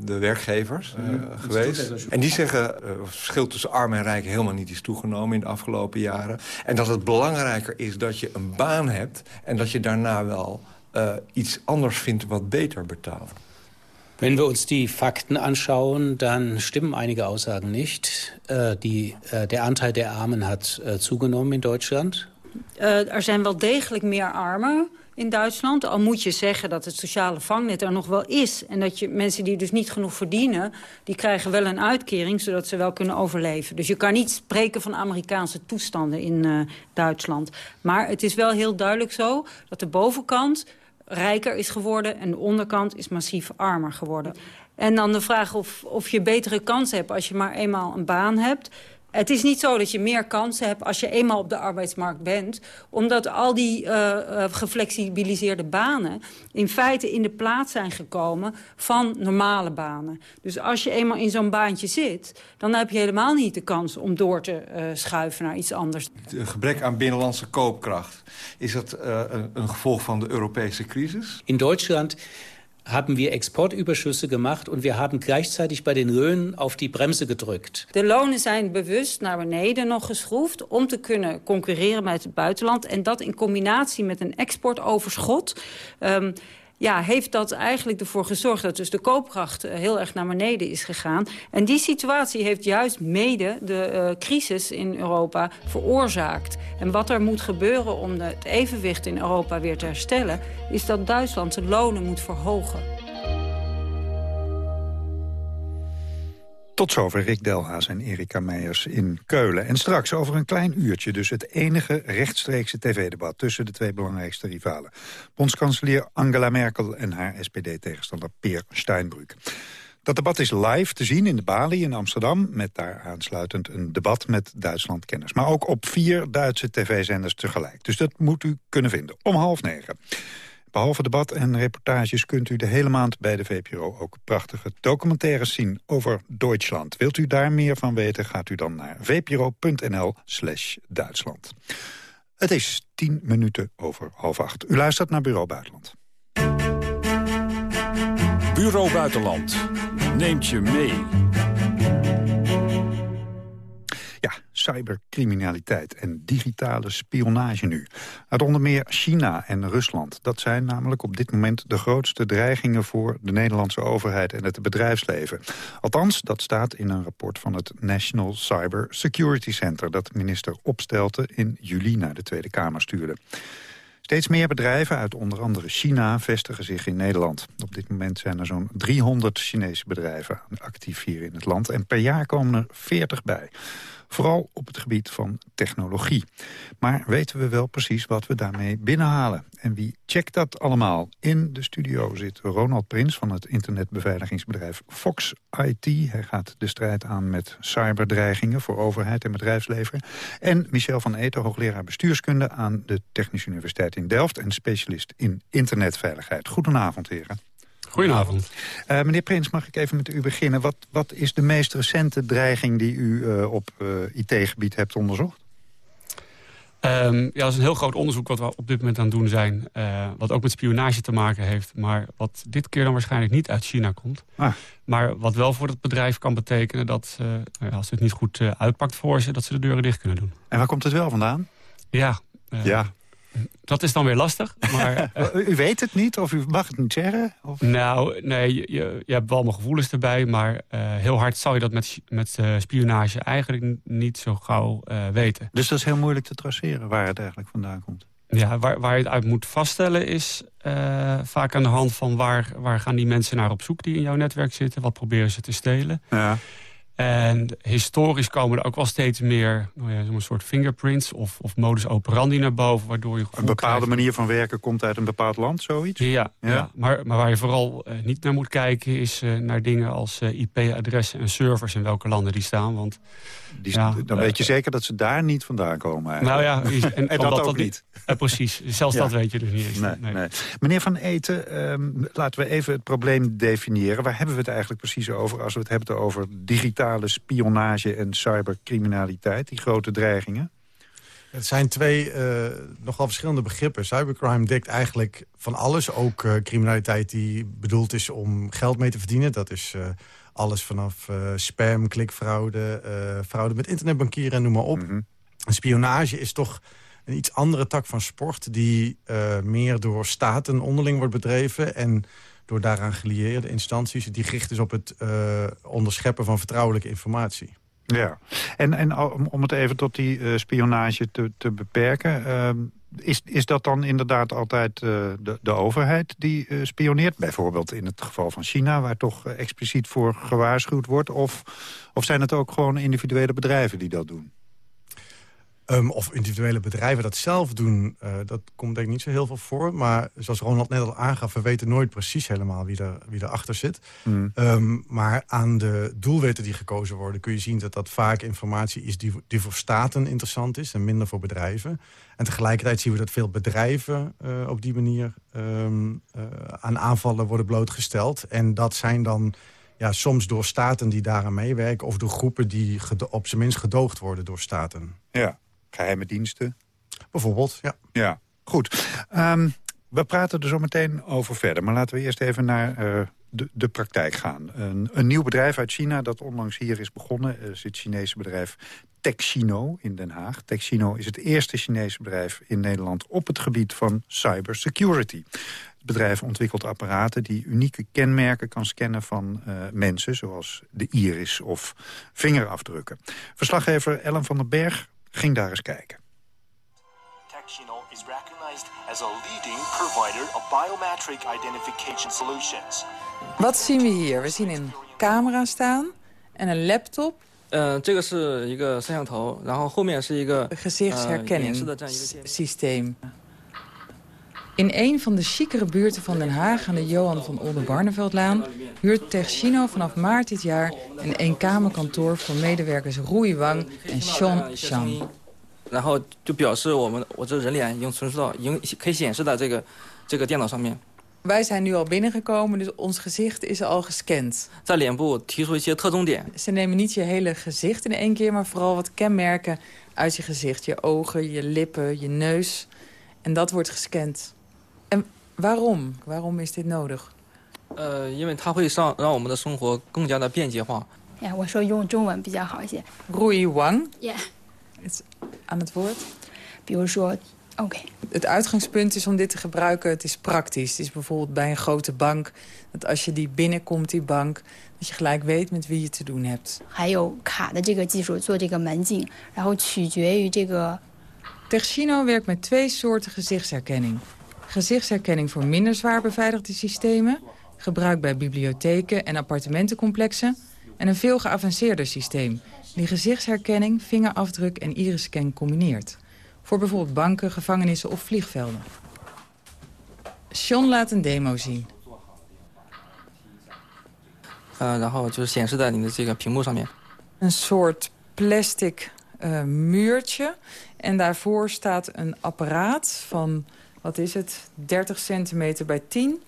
de werkgevers mm, geweest. En die zeggen dat het verschil tussen arm en rijk helemaal niet is toegenomen in de afgelopen jaren. En dat het belangrijker is dat je een baan hebt... en dat je daarna wel iets anders vindt wat beter betaalt. Wenn wir uns die Fakten anschauen, dann stimmen einige Aussagen nicht. Äh, die, äh, der Anteil der Armen hat äh, zugenommen in Deutschland. er zijn wel degelijk meer armen in Duitsland. Al moet je zeggen dat het sociale vangnet er nog wel is. En dat je mensen die dus niet genoeg verdienen... die krijgen wel een uitkering, zodat ze wel kunnen overleven. Dus je kan niet spreken van Amerikaanse toestanden in uh, Duitsland. Maar het is wel heel duidelijk zo dat de bovenkant rijker is geworden en de onderkant is massief armer geworden. En dan de vraag of, of je betere kans hebt als je maar eenmaal een baan hebt. Het is niet zo dat je meer kansen hebt als je eenmaal op de arbeidsmarkt bent. Omdat al die uh, geflexibiliseerde banen in feite in de plaats zijn gekomen van normale banen. Dus als je eenmaal in zo'n baantje zit, dan heb je helemaal niet de kans om door te uh, schuiven naar iets anders. Het gebrek aan binnenlandse koopkracht, is dat een, een gevolg van de Europese crisis? In Duitsland haben wir Exportüberschüsse gemacht und wir haben gleichzeitig bei den Löhnen auf die Bremse gedrückt. De lonen zijn bewust naar beneden nog geschroefd om te kunnen concurreren met het buitenland. En dat in combinatie met een exportoverschot... Um, ja, heeft dat eigenlijk ervoor gezorgd dat dus de koopkracht eh, heel erg naar beneden is gegaan. En die situatie heeft juist mede de uh, crisis in Europa veroorzaakt. En wat er moet gebeuren om het evenwicht in Europa weer te herstellen... is dat Duitsland de lonen moet verhogen. Tot zover Rick Delhaas en Erika Meijers in Keulen. En straks over een klein uurtje dus het enige rechtstreekse tv-debat... tussen de twee belangrijkste rivalen. Bondskanselier Angela Merkel en haar SPD-tegenstander Peer Steinbrück. Dat debat is live te zien in de Bali in Amsterdam... met daar aansluitend een debat met Duitsland-kennis. Maar ook op vier Duitse tv-zenders tegelijk. Dus dat moet u kunnen vinden, om half negen. Behalve debat en reportages kunt u de hele maand bij de VPRO ook prachtige documentaires zien over Duitsland. Wilt u daar meer van weten, gaat u dan naar vpro.nl slash Duitsland. Het is tien minuten over half acht. U luistert naar Bureau Buitenland. Bureau Buitenland neemt je mee. Cybercriminaliteit en digitale spionage nu. Uit onder meer China en Rusland. Dat zijn namelijk op dit moment de grootste dreigingen... voor de Nederlandse overheid en het bedrijfsleven. Althans, dat staat in een rapport van het National Cyber Security Center... dat minister Opstelten in juli naar de Tweede Kamer stuurde. Steeds meer bedrijven uit onder andere China vestigen zich in Nederland. Op dit moment zijn er zo'n 300 Chinese bedrijven actief hier in het land. En per jaar komen er 40 bij. Vooral op het gebied van technologie. Maar weten we wel precies wat we daarmee binnenhalen? En wie checkt dat allemaal? In de studio zit Ronald Prins van het internetbeveiligingsbedrijf Fox IT. Hij gaat de strijd aan met cyberdreigingen voor overheid en bedrijfsleven. En Michel van Eten, hoogleraar bestuurskunde aan de Technische Universiteit in Delft... en specialist in internetveiligheid. Goedenavond, heren. Goedenavond. Uh, meneer Prins, mag ik even met u beginnen? Wat, wat is de meest recente dreiging die u uh, op uh, IT-gebied hebt onderzocht? Um, ja, dat is een heel groot onderzoek wat we op dit moment aan het doen zijn. wat ook met spionage te maken heeft. Maar wat dit keer dan waarschijnlijk niet uit China komt. Ah. Maar wat wel voor het bedrijf kan betekenen dat nou als het niet goed uitpakt voor ze... dat ze de deuren dicht kunnen doen. En waar komt het wel vandaan? Ja, ja, dat is dan weer lastig. Maar, u weet het niet of u mag het niet zeggen? Of? Nou, nee, je, je hebt wel mijn gevoelens erbij. Maar uh, heel hard zal je dat met, met uh, spionage eigenlijk niet zo gauw uh, weten. Dus dat is heel moeilijk te traceren waar het eigenlijk vandaan komt? Ja, waar, waar je het uit moet vaststellen is vaak aan de hand van... Waar, waar gaan die mensen naar op zoek die in jouw netwerk zitten? Wat proberen ze te stelen? Ja. En historisch komen er ook wel steeds meer nou ja, een soort fingerprints of, of modus operandi naar boven. Waardoor je een bepaalde manier van werken komt uit een bepaald land, zoiets? Ja, ja. Maar, maar waar je vooral uh, niet naar moet kijken is uh, naar dingen als uh, IP-adressen en servers in welke landen die staan. Want, die, ja, dan weet je zeker dat ze daar niet vandaan komen eigenlijk. Nou ja, en, en dat ook niet. precies, zelfs dat weet je dus niet eens. Nee, nee. Nee. Meneer Van Eten, um, laten we even het probleem definiëren. Waar hebben we het eigenlijk precies over als we het hebben over digitaal spionage en cybercriminaliteit, die grote dreigingen? Het zijn twee uh, nogal verschillende begrippen. Cybercrime dekt eigenlijk van alles. Ook uh, criminaliteit die bedoeld is om geld mee te verdienen. Dat is uh, alles vanaf spam, klikfraude, fraude met internetbankieren en noem maar op. Mm Spionage is toch een iets andere tak van sport... die meer door staten onderling wordt bedreven... en door daaraan gelieerde instanties... die gericht is op het uh, onderscheppen van vertrouwelijke informatie. Ja, en, en om het even tot die uh, spionage te, te beperken... Uh, is, is dat dan inderdaad altijd de, de overheid die spioneert? Bijvoorbeeld in het geval van China, waar toch expliciet voor gewaarschuwd wordt? Of, of zijn het ook gewoon individuele bedrijven die dat doen? Um, of individuele bedrijven dat zelf doen, uh, dat komt denk ik niet zo heel veel voor. Maar zoals Ronald net al aangaf, we weten nooit precies helemaal wie, er, wie erachter zit. Mm. Um, maar aan de doelwitten die gekozen worden... kun je zien dat dat vaak informatie is die, die voor staten interessant is... en minder voor bedrijven. En tegelijkertijd zien we dat veel bedrijven uh, op die manier um, uh, aan aanvallen worden blootgesteld. En dat zijn dan ja, soms door staten die daaraan meewerken... of door groepen die op zijn minst gedoogd worden door staten. Ja, geheime diensten. Bijvoorbeeld, ja. Ja, goed. Um, we praten er zo meteen over verder. Maar laten we eerst even naar uh, de, de praktijk gaan. Een, een, nieuw bedrijf uit China dat onlangs hier is begonnen... is het Chinese bedrijf Texino in Den Haag. Texino is het eerste Chinese bedrijf in Nederland... op het gebied van cybersecurity. Het bedrijf ontwikkelt apparaten die unieke kenmerken kan scannen van uh, mensen... zoals de iris of vingerafdrukken. Verslaggever Ellen van den Berg ging daar eens kijken. Texino is recognized as a leading provider of biometric identification solutions. Wat zien we hier? We zien een camera staan en een laptop 呃，这个是一个摄像头，然后后面是一个 gezichtsherkenningssysteem. in een van de chicere buurten van Den Haag aan de Johan van Oldenbarneveldlaan... huurt Terchino vanaf maart dit jaar een eenkamerkantoor voor medewerkers Rui Wang en Sean Shang. Wij zijn nu al binnengekomen, dus ons gezicht is al gescand. Ze nemen niet je hele gezicht in één keer, maar vooral wat kenmerken uit je gezicht. Je ogen, je lippen, je neus. En dat wordt gescand. En waarom? Waarom is dit nodig? 呃，因为它会让让我们的生活更加的便捷化。Ja, 我说用中文比较好一些。Rui Wang. Ja. Is aan het woord. 比如说 Okay. Het uitgangspunt is om dit te gebruiken, het is praktisch. Het is bijvoorbeeld bij een grote bank, dat als je die binnenkomt, die bank... dat je gelijk weet met wie je te doen hebt. Techino werkt met twee soorten gezichtsherkenning. Gezichtsherkenning voor minder zwaar beveiligde systemen... gebruikt bij bibliotheken en appartementencomplexen... en een veel geavanceerder systeem... die gezichtsherkenning, vingerafdruk en iriscan combineert voor bijvoorbeeld banken, gevangenissen of vliegvelden. Sean laat een demo zien. Een soort plastic uh, muurtje. En daarvoor staat een apparaat van, wat is het, 30 centimeter bij 10.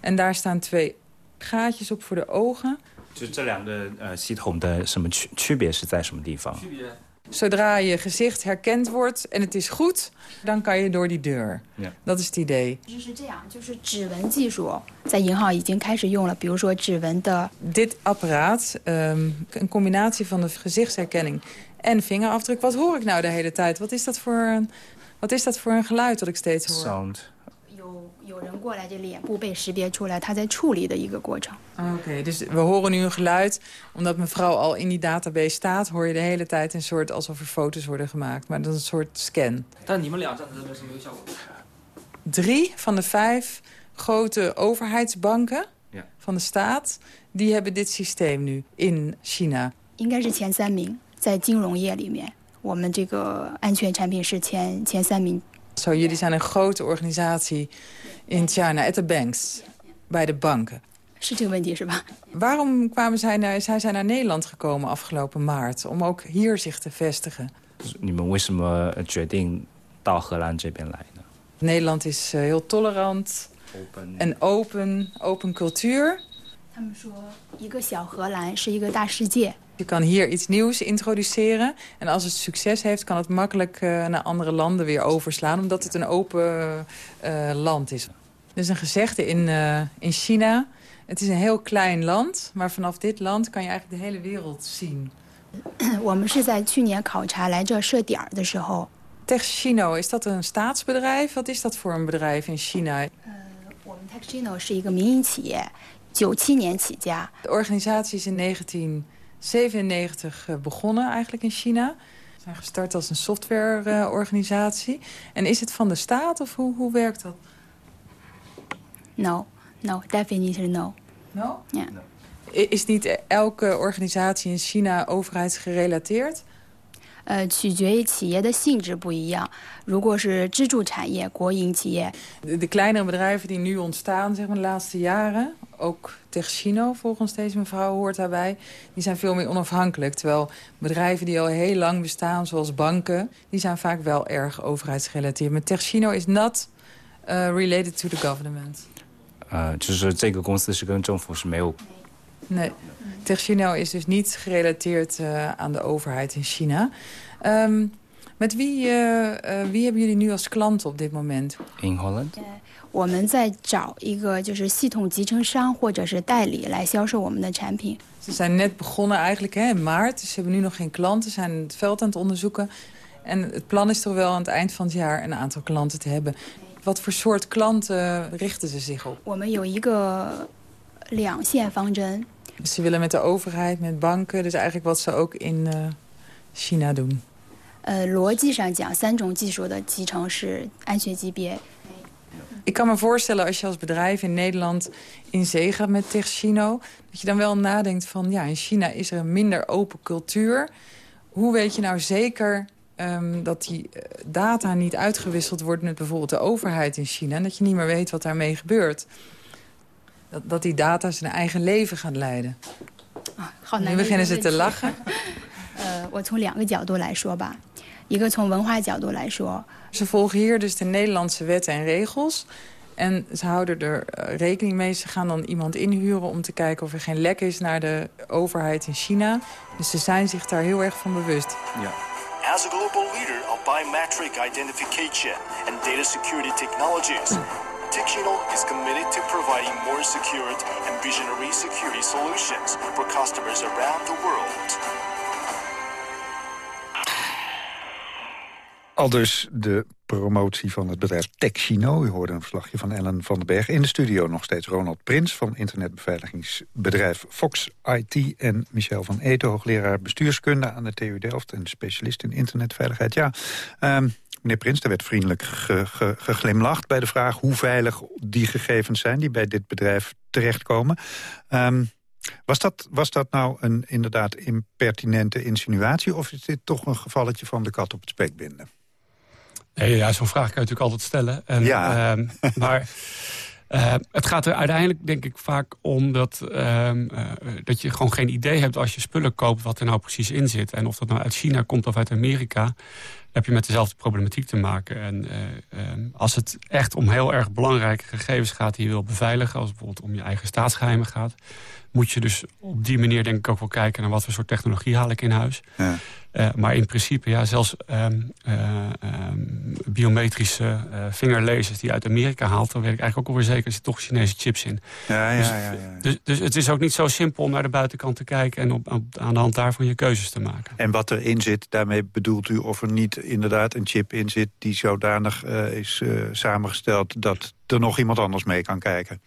En daar staan twee gaatjes op voor de ogen. Dus Zodra je gezicht herkend wordt en het is goed, dan kan je door die deur. Dat is het idee. Dus Dit apparaat, ehm, een combinatie van de gezichtsherkenning en vingerafdruk. Wat hoor ik nou de hele tijd? Wat is dat voor een wat is dat voor een geluid dat ik steeds hoor? Sound. 有人过来，这脸部被识别出来，他在处理的一个过程。Oké, dus we horen nu een geluid. Omdat mevrouw al in die database staat... hoor je de hele tijd een soort alsof er foto's worden gemaakt. Maar dat is een soort scan. Drie van de vijf grote overheidsbanken van de staat... die hebben dit systeem nu in China. 应该是前三名，在金融业里面， 我们这个安全产品是前前三名 zo, jullie zijn een grote organisatie in China, at the banks, bij de banken. Waarom kwamen zij naar, zij zijn naar Nederland gekomen afgelopen maart... om ook hier zich te vestigen? Nederland is uh, heel tolerant open. en open, open cultuur. 他们说，一个小荷兰是一个大世界。je kan hier iets nieuws introduceren. En als het succes heeft, kan het makkelijk uh, naar andere landen weer overslaan. Omdat het een open uh, land is. Er is een gezegde in, uh, in China. Het is een heel klein land. Maar vanaf dit land kan je eigenlijk de hele wereld zien. 我们是在去年考察来这设点的时候。Techino, is dat een staatsbedrijf? Wat is dat voor een bedrijf in China? 我们 Techino 是一个民营企业，九七年起家。De organisatie is in 19 97 eh, begonnen eigenlijk in China. We zijn gestart als een softwareorganisatie. en is het van de staat of hoe, hoe werkt dat? No, no, definitely no. No? Ja. Is niet elke organisatie in China overheidsgerelateerd? 呃，取决于企业的性质不一样。如果是支柱产业、国营企业， De, de kleinere bedrijven die nu ontstaan zeg maar, de laatste jaren... ook Techchino volgens deze mevrouw hoort daarbij... die zijn veel meer onafhankelijk. Terwijl bedrijven die al heel lang bestaan, zoals banken... die zijn vaak wel erg overheidsgerelateerd. Maar Techchino is not uh, related to the government. 呃，就是这个公司是跟政府是没有 Nee. Tergino is dus niet gerelateerd eh, aan de overheid in China. Ehm, met wie, eh, eh, wie hebben jullie nu als klant op dit moment? In Holland? We Ze zijn net begonnen eigenlijk hè, in maart. Dus ze hebben nu nog geen klanten. Ze zijn het veld aan het onderzoeken. En het plan is toch wel aan het eind van het jaar een aantal klanten te hebben. Wat voor soort klanten richten ze zich op? We hebben een dus ze willen met de overheid, met banken, dus eigenlijk wat ze ook in eh, China doen. Eh, Ik kan me voorstellen als je als bedrijf in Nederland in zee gaat met Techchino... dat je dan wel nadenkt van ja, in China is er een minder open cultuur. Hoe weet je nou zeker ehm, dat die eh, data niet uitgewisseld wordt... met bijvoorbeeld de overheid in China... en dat je niet meer weet wat daarmee gebeurt dat, die data zijn eigen leven gaan leiden. Oh, nu beginnen ze te lachen. Ze volgen hier dus de Nederlandse wetten en regels. En ze houden er eh, rekening mee. Ze gaan dan iemand inhuren om te kijken of er geen lek is naar de overheid in China. Dus ze zijn zich daar heel erg van bewust. Ja. As a global leader of biometric identification and data security technologies, Ticino is committed to providing more secured and visionary security solutions for customers around the world. Al dus de promotie van het bedrijf Techchino. U hoorde een verslagje van Ellen van den Berg. In de studio nog steeds Ronald Prins van internetbeveiligingsbedrijf Fox IT... en Michel van Eten, hoogleraar bestuurskunde aan de TU Delft... en specialist in internetveiligheid. Ja, um, meneer Prins, er werd vriendelijk ge, ge, geglimlacht bij de vraag... hoe veilig die gegevens zijn die bij dit bedrijf terechtkomen. Um, was dat, was dat nou een inderdaad impertinente insinuatie... of is dit toch een gevalletje van de kat op het spek binden? Nee, ja, zo'n vraag kan je natuurlijk altijd stellen. En, ja. Uh, maar uh, het gaat er uiteindelijk denk ik vaak om dat, uh, dat je gewoon geen idee hebt... als je spullen koopt wat er nou precies in zit. En of dat nou uit China komt of uit Amerika... heb je met dezelfde problematiek te maken. En als het echt om heel erg belangrijke gegevens gaat die je wil beveiligen... als bijvoorbeeld om je eigen staatsgeheimen gaat moet je dus op die manier denk ik ook wel kijken... naar wat voor soort technologie haal ik in huis. Ja. Uh, maar in principe, ja, zelfs um, uh, um, biometrische uh, vingerlezers die uit Amerika haalt... dan weet ik eigenlijk ook alweer zeker, er zitten toch Chinese chips in. Ja, ja, dus, ja, ja. Dus, dus het is ook niet zo simpel om naar de buitenkant te kijken... en op, op, aan de hand daarvan je keuzes te maken. En wat erin zit, daarmee bedoelt u of er niet inderdaad een chip in zit... die zodanig is samengesteld dat er nog iemand anders mee kan kijken?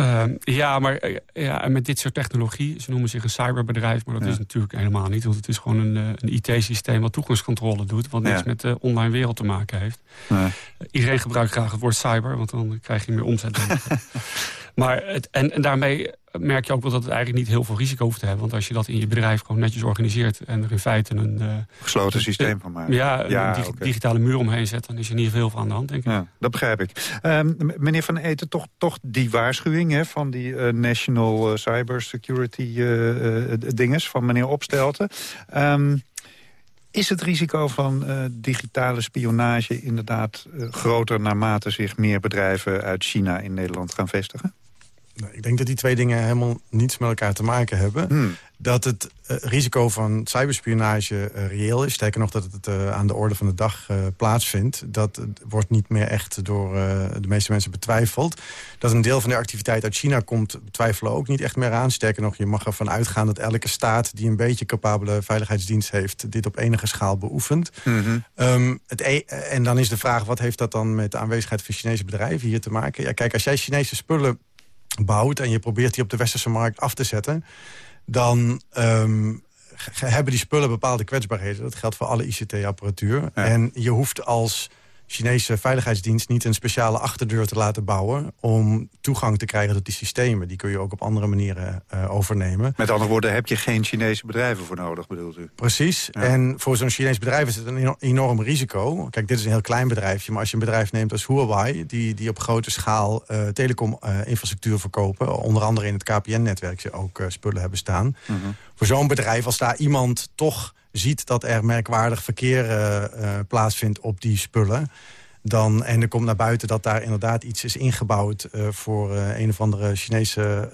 Uh, ja, maar uh, ja, met dit soort technologie, ze noemen zich een cyberbedrijf... maar dat ja. is natuurlijk helemaal niet. Want het is gewoon een, een IT-systeem wat toegangscontrole doet... wat niks ja. met de online wereld te maken heeft. Nee. Iedereen gebruikt graag het woord cyber, want dan krijg je meer omzet. maar het, en, en daarmee merk je ook wel dat het eigenlijk niet heel veel risico hoeft te hebben. Want als je dat in je bedrijf gewoon netjes organiseert... en er in feite een... Uh, Gesloten systeem van maakt. Ja, een ja, dig okay. digitale muur omheen zet... dan is er niet veel van aan de hand, denk ik. Ja, dat begrijp ik. Um, meneer Van Eten, toch, toch die waarschuwing hè, van die uh, National Cyber Security uh, dinges... van meneer Opstelten. Um, is het risico van uh, digitale spionage inderdaad uh, groter... naarmate zich meer bedrijven uit China in Nederland gaan vestigen? Nou, ik denk dat die twee dingen helemaal niets met elkaar te maken hebben. Hmm. Dat het uh, risico van cyberspionage uh, reëel is. Sterker nog dat het uh, aan de orde van de dag plaatsvindt. Dat wordt niet meer echt door de meeste mensen betwijfeld. Dat een deel van de activiteit uit China komt... betwijfelen ook niet echt meer aan. Sterker nog, je mag ervan uitgaan dat elke staat... die een beetje capabele veiligheidsdienst heeft... dit op enige schaal beoefent. Mm -hmm. um, het e en dan is de vraag, wat heeft dat dan met de aanwezigheid van Chinese bedrijven hier te maken? Ja, kijk, als jij Chinese spullen bouwt en je probeert die op de westerse markt af te zetten... dan um, hebben die spullen bepaalde kwetsbaarheden. Dat geldt voor alle ICT-apparatuur. Ja. En je hoeft als Chinese veiligheidsdienst niet een speciale achterdeur te laten bouwen... om toegang te krijgen tot die systemen. Die kun je ook op andere manieren uh, overnemen. Met andere woorden, heb je geen Chinese bedrijven voor nodig, bedoelt u? Precies. En voor zo'n Chinees bedrijf is het een enorm risico. Kijk, dit is een heel klein bedrijfje. Maar als je een bedrijf neemt als Huawei... die, die op grote schaal uh, telecominfrastructuur verkopen... onder andere in het KPN-netwerk ook uh, spullen hebben staan... Mm -hmm. Voor zo'n bedrijf, als daar iemand toch ziet dat er merkwaardig verkeer uh, uh, plaatsvindt op die spullen... Dan, en er komt naar buiten dat daar inderdaad iets is ingebouwd... Uh, voor een of andere Chinese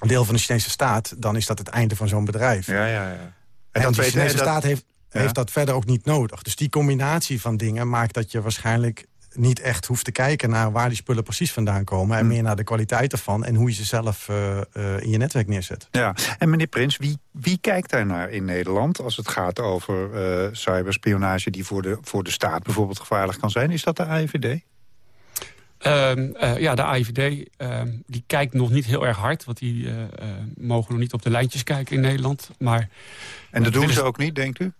deel van de Chinese staat... dan is dat het einde van zo'n bedrijf. Ja, ja, ja. En, en de Chinese dat... staat heeft, ja. heeft dat verder ook niet nodig. Dus die combinatie van dingen maakt dat je waarschijnlijk niet echt hoeft te kijken naar waar die spullen precies vandaan komen... en Hm. meer naar de kwaliteit ervan en hoe je ze zelf uh, uh, in je netwerk neerzet. Ja, en meneer Prins, wie, wie kijkt daar naar in Nederland... als het gaat over uh, cyberspionage die voor de, voor de staat bijvoorbeeld gevaarlijk kan zijn? Is dat de AIVD? Um, uh, ja, de AIVD um, die kijkt nog niet heel erg hard. Want die uh, uh, mogen nog niet op de lijntjes kijken in Nederland. Maar, en dat doen ze ook niet, denkt u?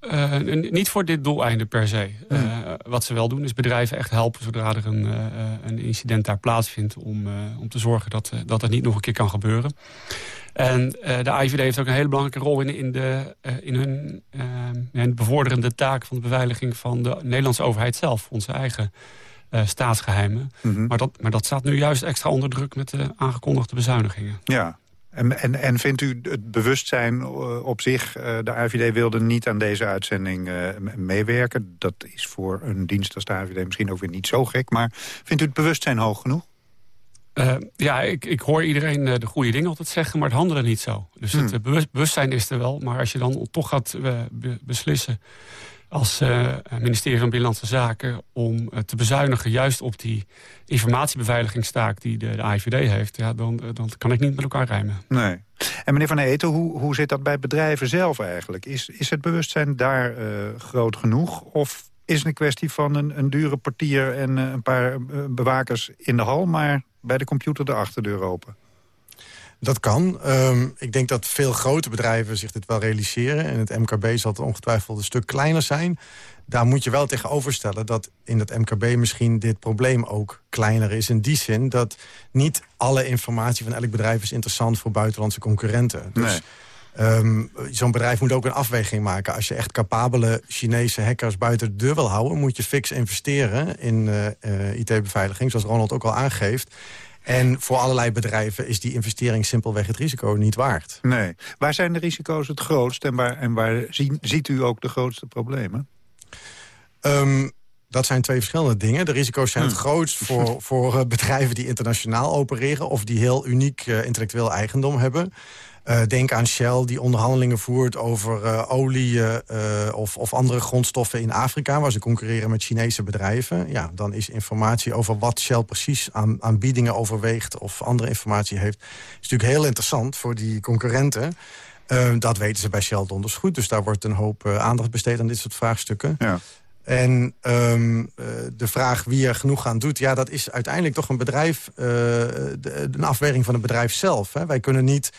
Uh, niet voor dit doeleinde per se. Uh, hmm. Wat ze wel doen is bedrijven echt helpen zodra er een, uh, een incident daar plaatsvindt... om, om te zorgen dat, dat het niet nog een keer kan gebeuren. En de AIVD heeft ook een hele belangrijke rol in, in, de, in hun in de bevorderende taak... van de beveiliging van de Nederlandse overheid zelf. Onze eigen staatsgeheimen. Mm -hmm. maar, dat, maar dat staat nu juist extra onder druk met de aangekondigde bezuinigingen. Ja, en, en, en vindt u het bewustzijn op zich... de AVD wilde niet aan deze uitzending uh, meewerken. Dat is voor een dienst als de AVD misschien ook weer niet zo gek. Maar vindt u het bewustzijn hoog genoeg? Uh, ja, ik, ik hoor iedereen de goede dingen altijd zeggen, maar het handelen niet zo. Dus hmm. het bewust, bewustzijn is er wel. Maar als je dan toch gaat be, beslissen als uh, ministerie van Binnenlandse Zaken... om uh, te bezuinigen juist op die informatiebeveiligingstaak die de, de AIVD heeft... Ja, dan, dan kan ik niet met elkaar rijmen. Nee. En meneer Van Eten, hoe, hoe zit dat bij bedrijven zelf eigenlijk? Is, is het bewustzijn daar groot genoeg? Of is het een kwestie van een, een dure portier en een paar bewakers in de hal... maar bij de computer de achterdeur open? Dat kan. Um, ik denk dat veel grote bedrijven zich dit wel realiseren. En het MKB zal het ongetwijfeld een stuk kleiner zijn. Daar moet je wel tegenover stellen dat in het MKB misschien dit probleem ook kleiner is. In die zin dat niet alle informatie van elk bedrijf is interessant voor buitenlandse concurrenten. Dus nee. Um, Zo'n bedrijf moet ook een afweging maken. Als je echt capabele Chinese hackers buiten de deur wil houden... moet je fix investeren in uh, uh, IT-beveiliging, zoals Ronald ook al aangeeft. En voor allerlei bedrijven is die investering simpelweg het risico niet waard. Nee. Waar zijn de risico's het grootst en waar, en waar zie, ziet u ook de grootste problemen? Um, dat zijn twee verschillende dingen. De risico's zijn het Hmm. grootst voor, voor uh, bedrijven die internationaal opereren... of die heel uniek uh, intellectueel eigendom hebben. Uh, denk aan Shell die onderhandelingen voert over uh, olie uh, of, of andere grondstoffen in Afrika... waar ze concurreren met Chinese bedrijven. Ja, dan is informatie over wat Shell precies aan, aan biedingen overweegt... of andere informatie heeft, is natuurlijk heel interessant voor die concurrenten... Dat weten ze bij Shell donders goed. Dus daar wordt een hoop aandacht besteed aan dit soort vraagstukken. Ja. En um, uh, de vraag wie er genoeg aan doet... ja, dat is uiteindelijk toch een bedrijf... Uh, de, een afweging van het bedrijf zelf. Hè. Wij kunnen niet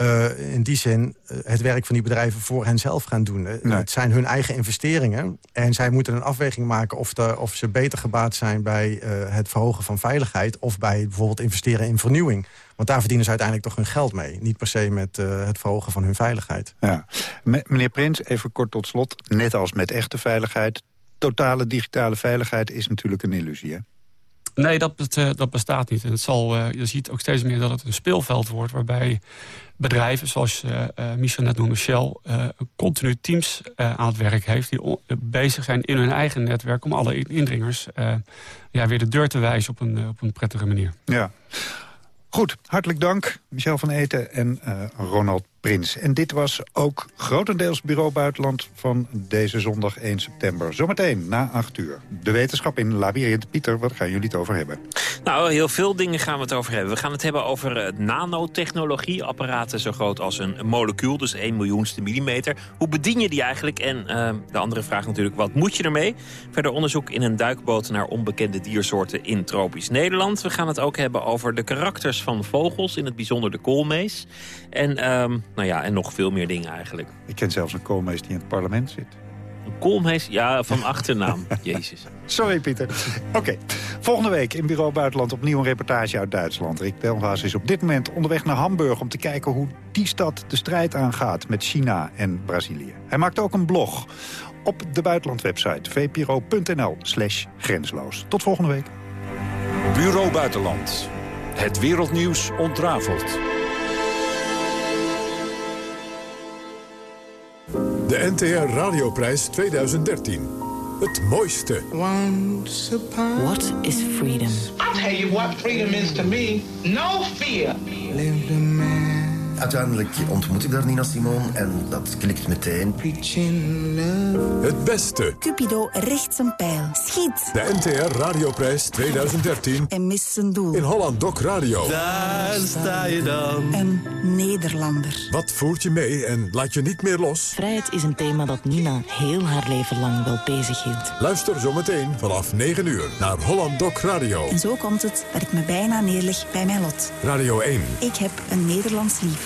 uh, in die zin uh, het werk van die bedrijven voor hen zelf gaan doen. Nee. Het zijn hun eigen investeringen. En zij moeten een afweging maken of, de, of ze beter gebaat zijn... bij uh, het verhogen van veiligheid... of bij bijvoorbeeld investeren in vernieuwing. Want daar verdienen ze uiteindelijk toch hun geld mee. Niet per se met uh, het verhogen van hun veiligheid. Ja. Meneer Prins, even kort tot slot. Net als met echte veiligheid... totale digitale veiligheid is natuurlijk een illusie, hè? Nee, dat, dat bestaat niet. En het zal, uh, je ziet ook steeds meer dat het een speelveld wordt... waarbij bedrijven, zoals uh, Michel net noemde, Shell... continu teams aan het werk heeft... die bezig zijn in hun eigen netwerk... om alle indringers ja, weer de deur te wijzen op een, op een prettige manier. Ja. Goed, hartelijk dank, Michel van Eten en uh, Ronald Prins. En dit was ook grotendeels Bureau Buitenland van deze zondag 1 september. Zometeen na 8 uur. De wetenschap in Labyrinth. Pieter, wat gaan jullie het over hebben? Nou, heel veel dingen gaan we het over hebben. We gaan het hebben over uh, nanotechnologie. Apparaten zo groot als een molecuul, dus 1 miljoenste millimeter. Hoe bedien je die eigenlijk? En uh, de andere vraag natuurlijk, wat moet je ermee? Verder onderzoek in een duikboot naar onbekende diersoorten in tropisch Nederland. We gaan het ook hebben over de karakters van vogels, in het bijzonder de koolmees. En, um, nou ja, en nog veel meer dingen eigenlijk. Ik ken zelfs een koolmees die in het parlement zit. Koolmees? Ja, van achternaam. Jezus. Sorry, Pieter. Oké. Volgende week in Bureau Buitenland opnieuw een reportage uit Duitsland. Rick Pelvaas is op dit moment onderweg naar Hamburg... om te kijken hoe die stad de strijd aangaat met China en Brazilië. Hij maakt ook een blog op de buitenlandwebsite vpro.nl slash grensloos. Tot volgende week. Bureau Buitenland. Het wereldnieuws ontrafeld. De NTR Radioprijs 2013. Het mooiste. What is freedom? I'll tell you what freedom is to me. No fear. Uiteindelijk ontmoet ik daar Nina Simone en dat klikt meteen. Het beste. Cupido richt zijn pijl. Schiet. De NTR Radioprijs 2013. En mist zijn doel. In Holland Doc Radio. Daar sta je dan. Een Nederlander. Wat voert je mee en laat je niet meer los? Vrijheid is een thema dat Nina heel haar leven lang wel bezig hield. Luister zometeen vanaf 9 uur naar Holland Doc Radio. En zo komt het dat ik me bijna neerleg bij mijn lot. Radio 1. Ik heb een Nederlands lief.